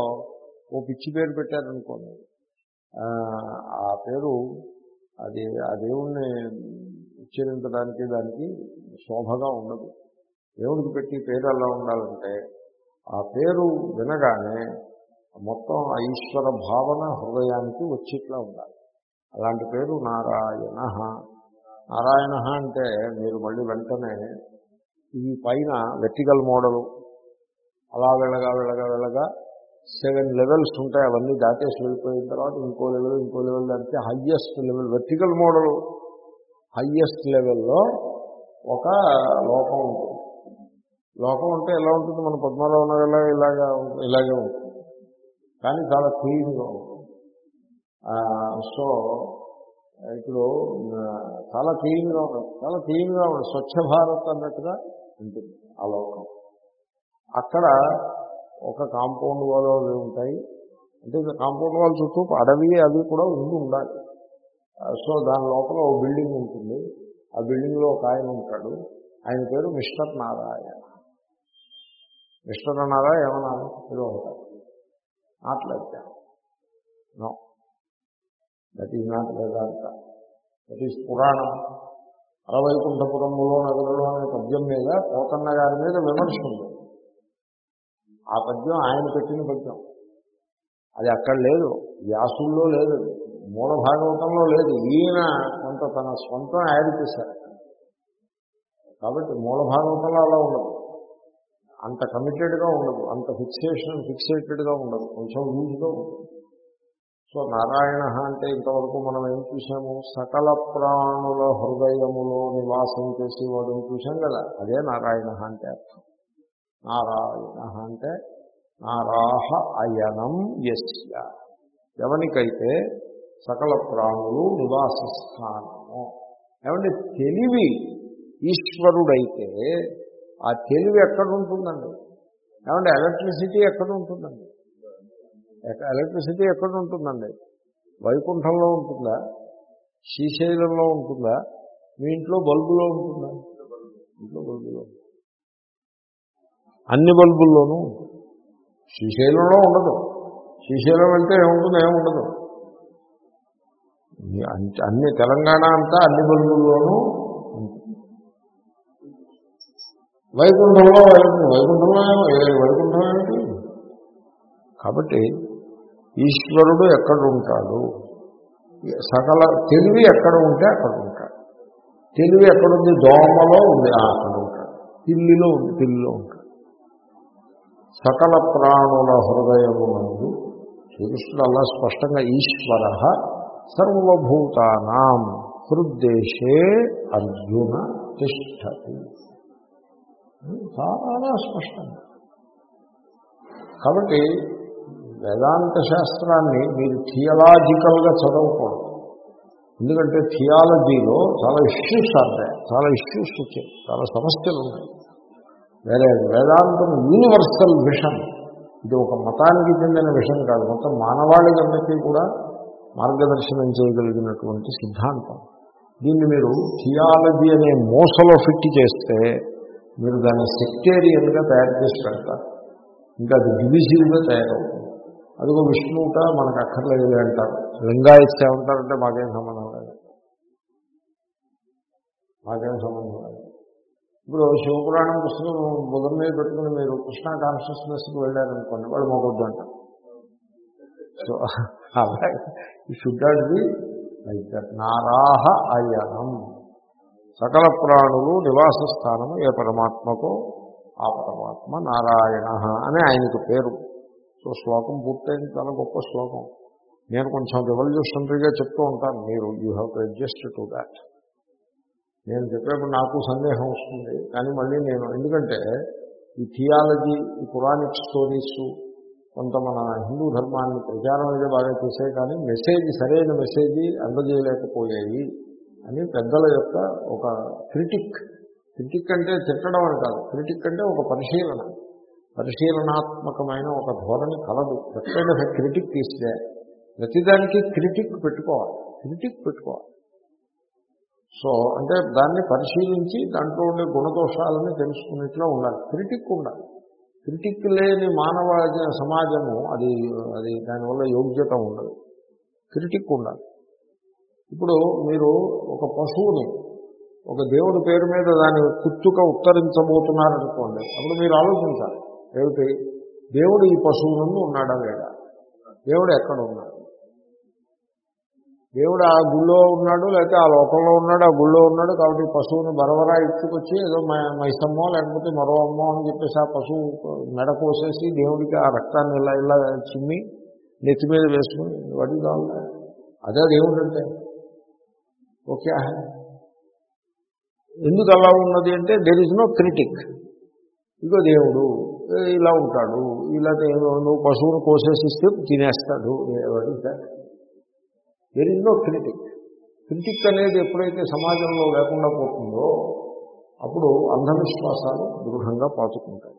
ఓ పిచ్చి పేరు పెట్టారనుకోండి ఆ పేరు అది ఆ దేవుణ్ణి ఉచ్చరించడానికి దానికి శోభగా ఉండదు. దేవుడికి పెట్టి పేరు ఎలా ఉండాలంటే ఆ పేరు వినగానే మొత్తం ఆ ఈశ్వర భావన హృదయానికి వచ్చేట్లా ఉండాలి. అలాంటి పేరు నారాయణ. నారాయణ అంటే మీరు మళ్ళీ వెంటనే ఈ పైన వెర్టికల్ మోడలు అలా వెళ్ళగా వెళ్ళగా వెళ్ళగా సెవెన్ లెవెల్స్ ఉంటాయి అవన్నీ దాటేసి వెళ్ళిపోయిన తర్వాత ఇంకో లెవెల్ ఇంకో లెవెల్ దాటితే highest level vertical model highest లెవెల్లో ఒక లోకం ఉంటుంది. లోకం అంటే ఎలా ఉంటుంది? మన పద్మారావు నగర్లో ఇలాగా ఇలాగే ఉంటుంది. కానీ చాలా క్లీన్గా ఉంటుంది. సో ఇప్పుడు చాలా క్లీన్గా ఉంటుంది. చాలా క్లీన్గా ఉంటుంది. స్వచ్ఛ భారత్ అన్నట్టుగా ఉంటుంది ఆ లోకం. అక్కడ ఒక కాంపౌండ్ వాళ్ళు అవి ఉంటాయి. అంటే కాంపౌండ్ వాళ్ళ చుట్టూ అడవి అవి కూడా ఉండి ఉండాలి. సో దాని లోపల ఒక బిల్డింగ్ ఉంటుంది. ఆ బిల్డింగ్లో ఒక ఆయన ఉంటాడు. ఆయన పేరు మిస్టర్ నారాయణ. మిస్టర్ అన్నారా ఏమన్నారు ఏదో ఉంటారు not like that no. That is not Vedanta. That is puranam. అరవైకుంఠపురములో నగరంలో అనే పద్యం మీద పోతన్న గారి మీద విమర్శ ఉంది. ఆ పద్యం ఆయన పెట్టిన పద్యం. అది అక్కడ లేదు. వ్యాసుల్లో లేదు. మూల భాగవతంలో లేదు. ఈయన కొంత తన సొంతం యాడ్ చేశారు. కాబట్టి మూల భాగవతంలో అలా ఉండదు. అంత కమిటెడ్గా ఉండదు. అంత ఫిక్సేషన్ ఫిక్సేటెడ్గా ఉండదు. కొంచెం లూజ్గా ఉంటుంది సో నారాయణ అంటే ఇంతవరకు మనం ఏం చూసాము? సకల ప్రాణుల హృదయములో నివాసం చేసేవాడు చూసాం కదా? అదే నారాయణ అంటే అర్థం. నారాయణ అంటే నారాహ అయనం యస్య. ఎవనికైతే సకల ప్రాణులు నివాస స్థానము ఏమంటే తెలివి ఈశ్వరుడైతే ఆ తెలివి ఎక్కడ ఉంటుందండి? ఏమంటే ఎలక్ట్రిసిటీ ఎక్కడ ఉంటుందండి? ఎలక్ట్రిసిటీ ఎక్కడ ఉంటుందండి? వైకుంఠంలో ఉంటుందా? శ్రీశైలంలో ఉంటుందా? మీ ఇంట్లో బల్బులో ఉంటుందా? ఇంట్లో బల్బులో అన్ని బల్బుల్లోనూ శ్రీశైలంలో ఉండదు. శ్రీశైలం వెళ్తే ఏముంటుంది ఏముండదు. అన్ని తెలంగాణ అంతా అన్ని బల్బుల్లోనూ ఉంటుంది. వైకుంఠంలో వైకుంఠం వైకుంఠంలో వైకుంఠం ఏమిటి? కాబట్టి ఈశ్వరుడు ఎక్కడ ఉంటాడు సకల తెలివి ఎక్కడ ఉంటే అక్కడ ఉంటాడు తెలివి ఎక్కడుంది? దోమలో ఉంది అక్కడ ఉంటాడు తిల్లిలో ఉంది పిల్లిలో ఉంటాడు. సకల ప్రాణుల హృదయమునందు శ్రీకృష్ణుడు అలా స్పష్టంగా ఈశ్వర సర్వభూతానాం హృద్దేశే అర్జున తిష్టతి. చాలా స్పష్టంగా కాబట్టి వేదాంత శాస్త్రాన్ని మీరు థియలాజికల్గా చదవకూడదు. ఎందుకంటే థియాలజీలో చాలా ఇష్యూస్ ఉంటాయి చాలా ఇష్యూస్ వచ్చాయి చాలా సమస్యలు ఉన్నాయి. వేరే వేదాంతం యూనివర్సల్ విషన్ ఇది ఒక మతానికి చెందిన విషయం కాదు మొత్తం మానవాళికందరికీ కూడా మార్గదర్శనం చేయగలిగినటువంటి సిద్ధాంతం. దీన్ని మీరు థియాలజీ అనే మోసలో ఫిట్ చేస్తే మీరు దాన్ని సెక్టేరియన్గా తయారు చేసి పెడతారు. ఇంకా అది డివిజివ్గా తయారవుతుంది. అదిగో విష్ణువుట మనకు అక్కర్లేదు అంటారు. లింగాయత్స్ ఏమంటారంటే మాకేం సంబంధం లేదు. మాకేం సంబంధం లేదు. ఇప్పుడు శివపురాణం పుస్తకం బుధం మీద పెట్టుకుని మీరు కృష్ణ కాన్షియస్నెస్కి వెళ్ళారనుకోండి వాడు మొగొద్దు అంటారు. సో అలాగే should not be like that నారాహ అయనం సకల ప్రాణులు నివాస స్థానము ఏ పరమాత్మకో ఆ పరమాత్మ నారాయణ అని ఆయనకు పేరు. సో శ్లోకం పూర్తయింది చాలా గొప్ప శ్లోకం. నేను కొంచెం రెవల్యూషనరీగా చెప్తూ ఉంటాను మీరు you have to adjust to that. నేను చెప్పేప్పుడు నాకు సందేహం వస్తుంది కానీ మళ్ళీ నేను ఎందుకంటే ఈ థియాలజీ ఈ పురాణిక్ స్టోరీస్ కొంత మన హిందూ ధర్మాన్ని ప్రచారం అయితే బాగా చేసే కానీ మెసేజ్ సరైన మెసేజ్ అందజేయలేకపోయాయి. అని పెద్దల యొక్క ఒక క్రిటిక్. క్రిటిక్ అంటే తిట్టడం అని కాదు. క్రిటిక్ అంటే ఒక పరిశీలన. పరిశీలనాత్మకమైన ఒక ధోరణి కలదు. ఎప్పుడైనా క్రిటిక్ తీస్తే ప్రతిదానికి క్రిటిక్ పెట్టుకోవాలి. క్రిటిక్ పెట్టుకోవాలి. సో అంటే దాన్ని పరిశీలించి దాంట్లో ఉండే గుణదోషాలని తెలుసుకునేట్లా ఉండాలి. క్రిటిక్ ఉండాలి. క్రిటిక్ లేని మానవ సమాజము అది అది దానివల్ల యోగ్యత ఉండదు. క్రిటిక్ ఉండాలి. ఇప్పుడు మీరు ఒక పశువుని ఒక దేవుడి పేరు మీద దాని కుత్తుక ఉత్తరించబోతున్నారనుకోండి అప్పుడు మీరు ఆలోచించాలి ఏమిటి? దేవుడు ఈ పశువు నుండి ఉన్నాడా లేడా? దేవుడు ఎక్కడ ఉన్నాడు? దేవుడు ఆ గుళ్ళో ఉన్నాడు లేకపోతే ఆ లోకంలో ఉన్నాడు ఆ గుళ్ళో ఉన్నాడు కాబట్టి పశువుని బరబరా ఇచ్చుకొచ్చి ఏదో మ- మైసమ్మో లేకపోతే మరో అమ్మో అని చెప్పేసి ఆ పశువు మెడ కోసేసి దేవుడికి ఆ రక్తాన్ని ఇలా ఇలా చిమ్మి నెత్తి మీద వేసుకుని వాడి కావాలి అదే దేవుడు అంటే. ఓకే హై. ఎందుకు అలా ఉన్నది అంటే there is no critic ego దేవుడు ఇలా ఉంటాడు. ఇలా నువ్వు పశువును కోసేసిస్తే తినేస్తాడు. There is no critic critic అనేది ఎప్పుడైతే సమాజంలో లేకుండా పోతుందో అప్పుడు అంధవిశ్వాసాలు దృఢంగా పాతుకుంటాయి.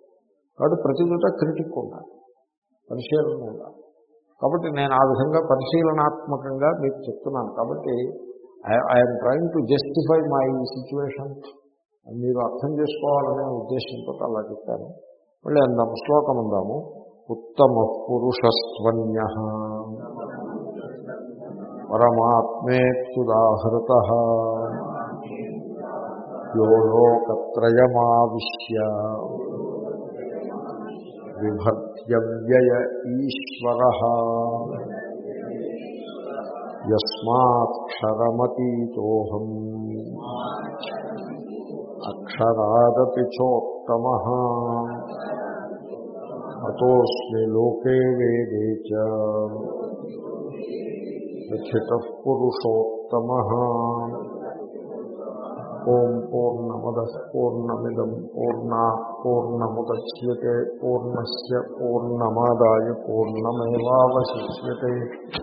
కాబట్టి ప్రతి చోట క్రిటిక్ ఉండాలి. పరిశీలన ఉండాలి. కాబట్టి నేను ఆ విధంగా పరిశీలనాత్మకంగా మీకు చెప్తున్నాను. కాబట్టి I'm trying to justify my situation మీరు అర్థం చేసుకోవాలనే ఉద్దేశంతో అలా చెప్పాను. మళ్ళీ అందాం శ్లోకం అందాము. ఉత్తమ పురుషస్వన్య పరమాత్మేత్తుదాహృత యో లోకత్రయమావిశ్య. విభర్త్యవ్యయ ఈశ్వర. यस्माक्षरमतीतोऽहम् अक्षरादपि चोत्तमः। अतोऽस्मि लोके वेदे च। स्थितः पुरुषोत्तमः। ॐ पूर्णमदः पूर्णमिदम् पूर्णा पूर्णमुदच्यते, पूर्णस्य पूर्णमादाय पूर्णमेवावशिष्यते।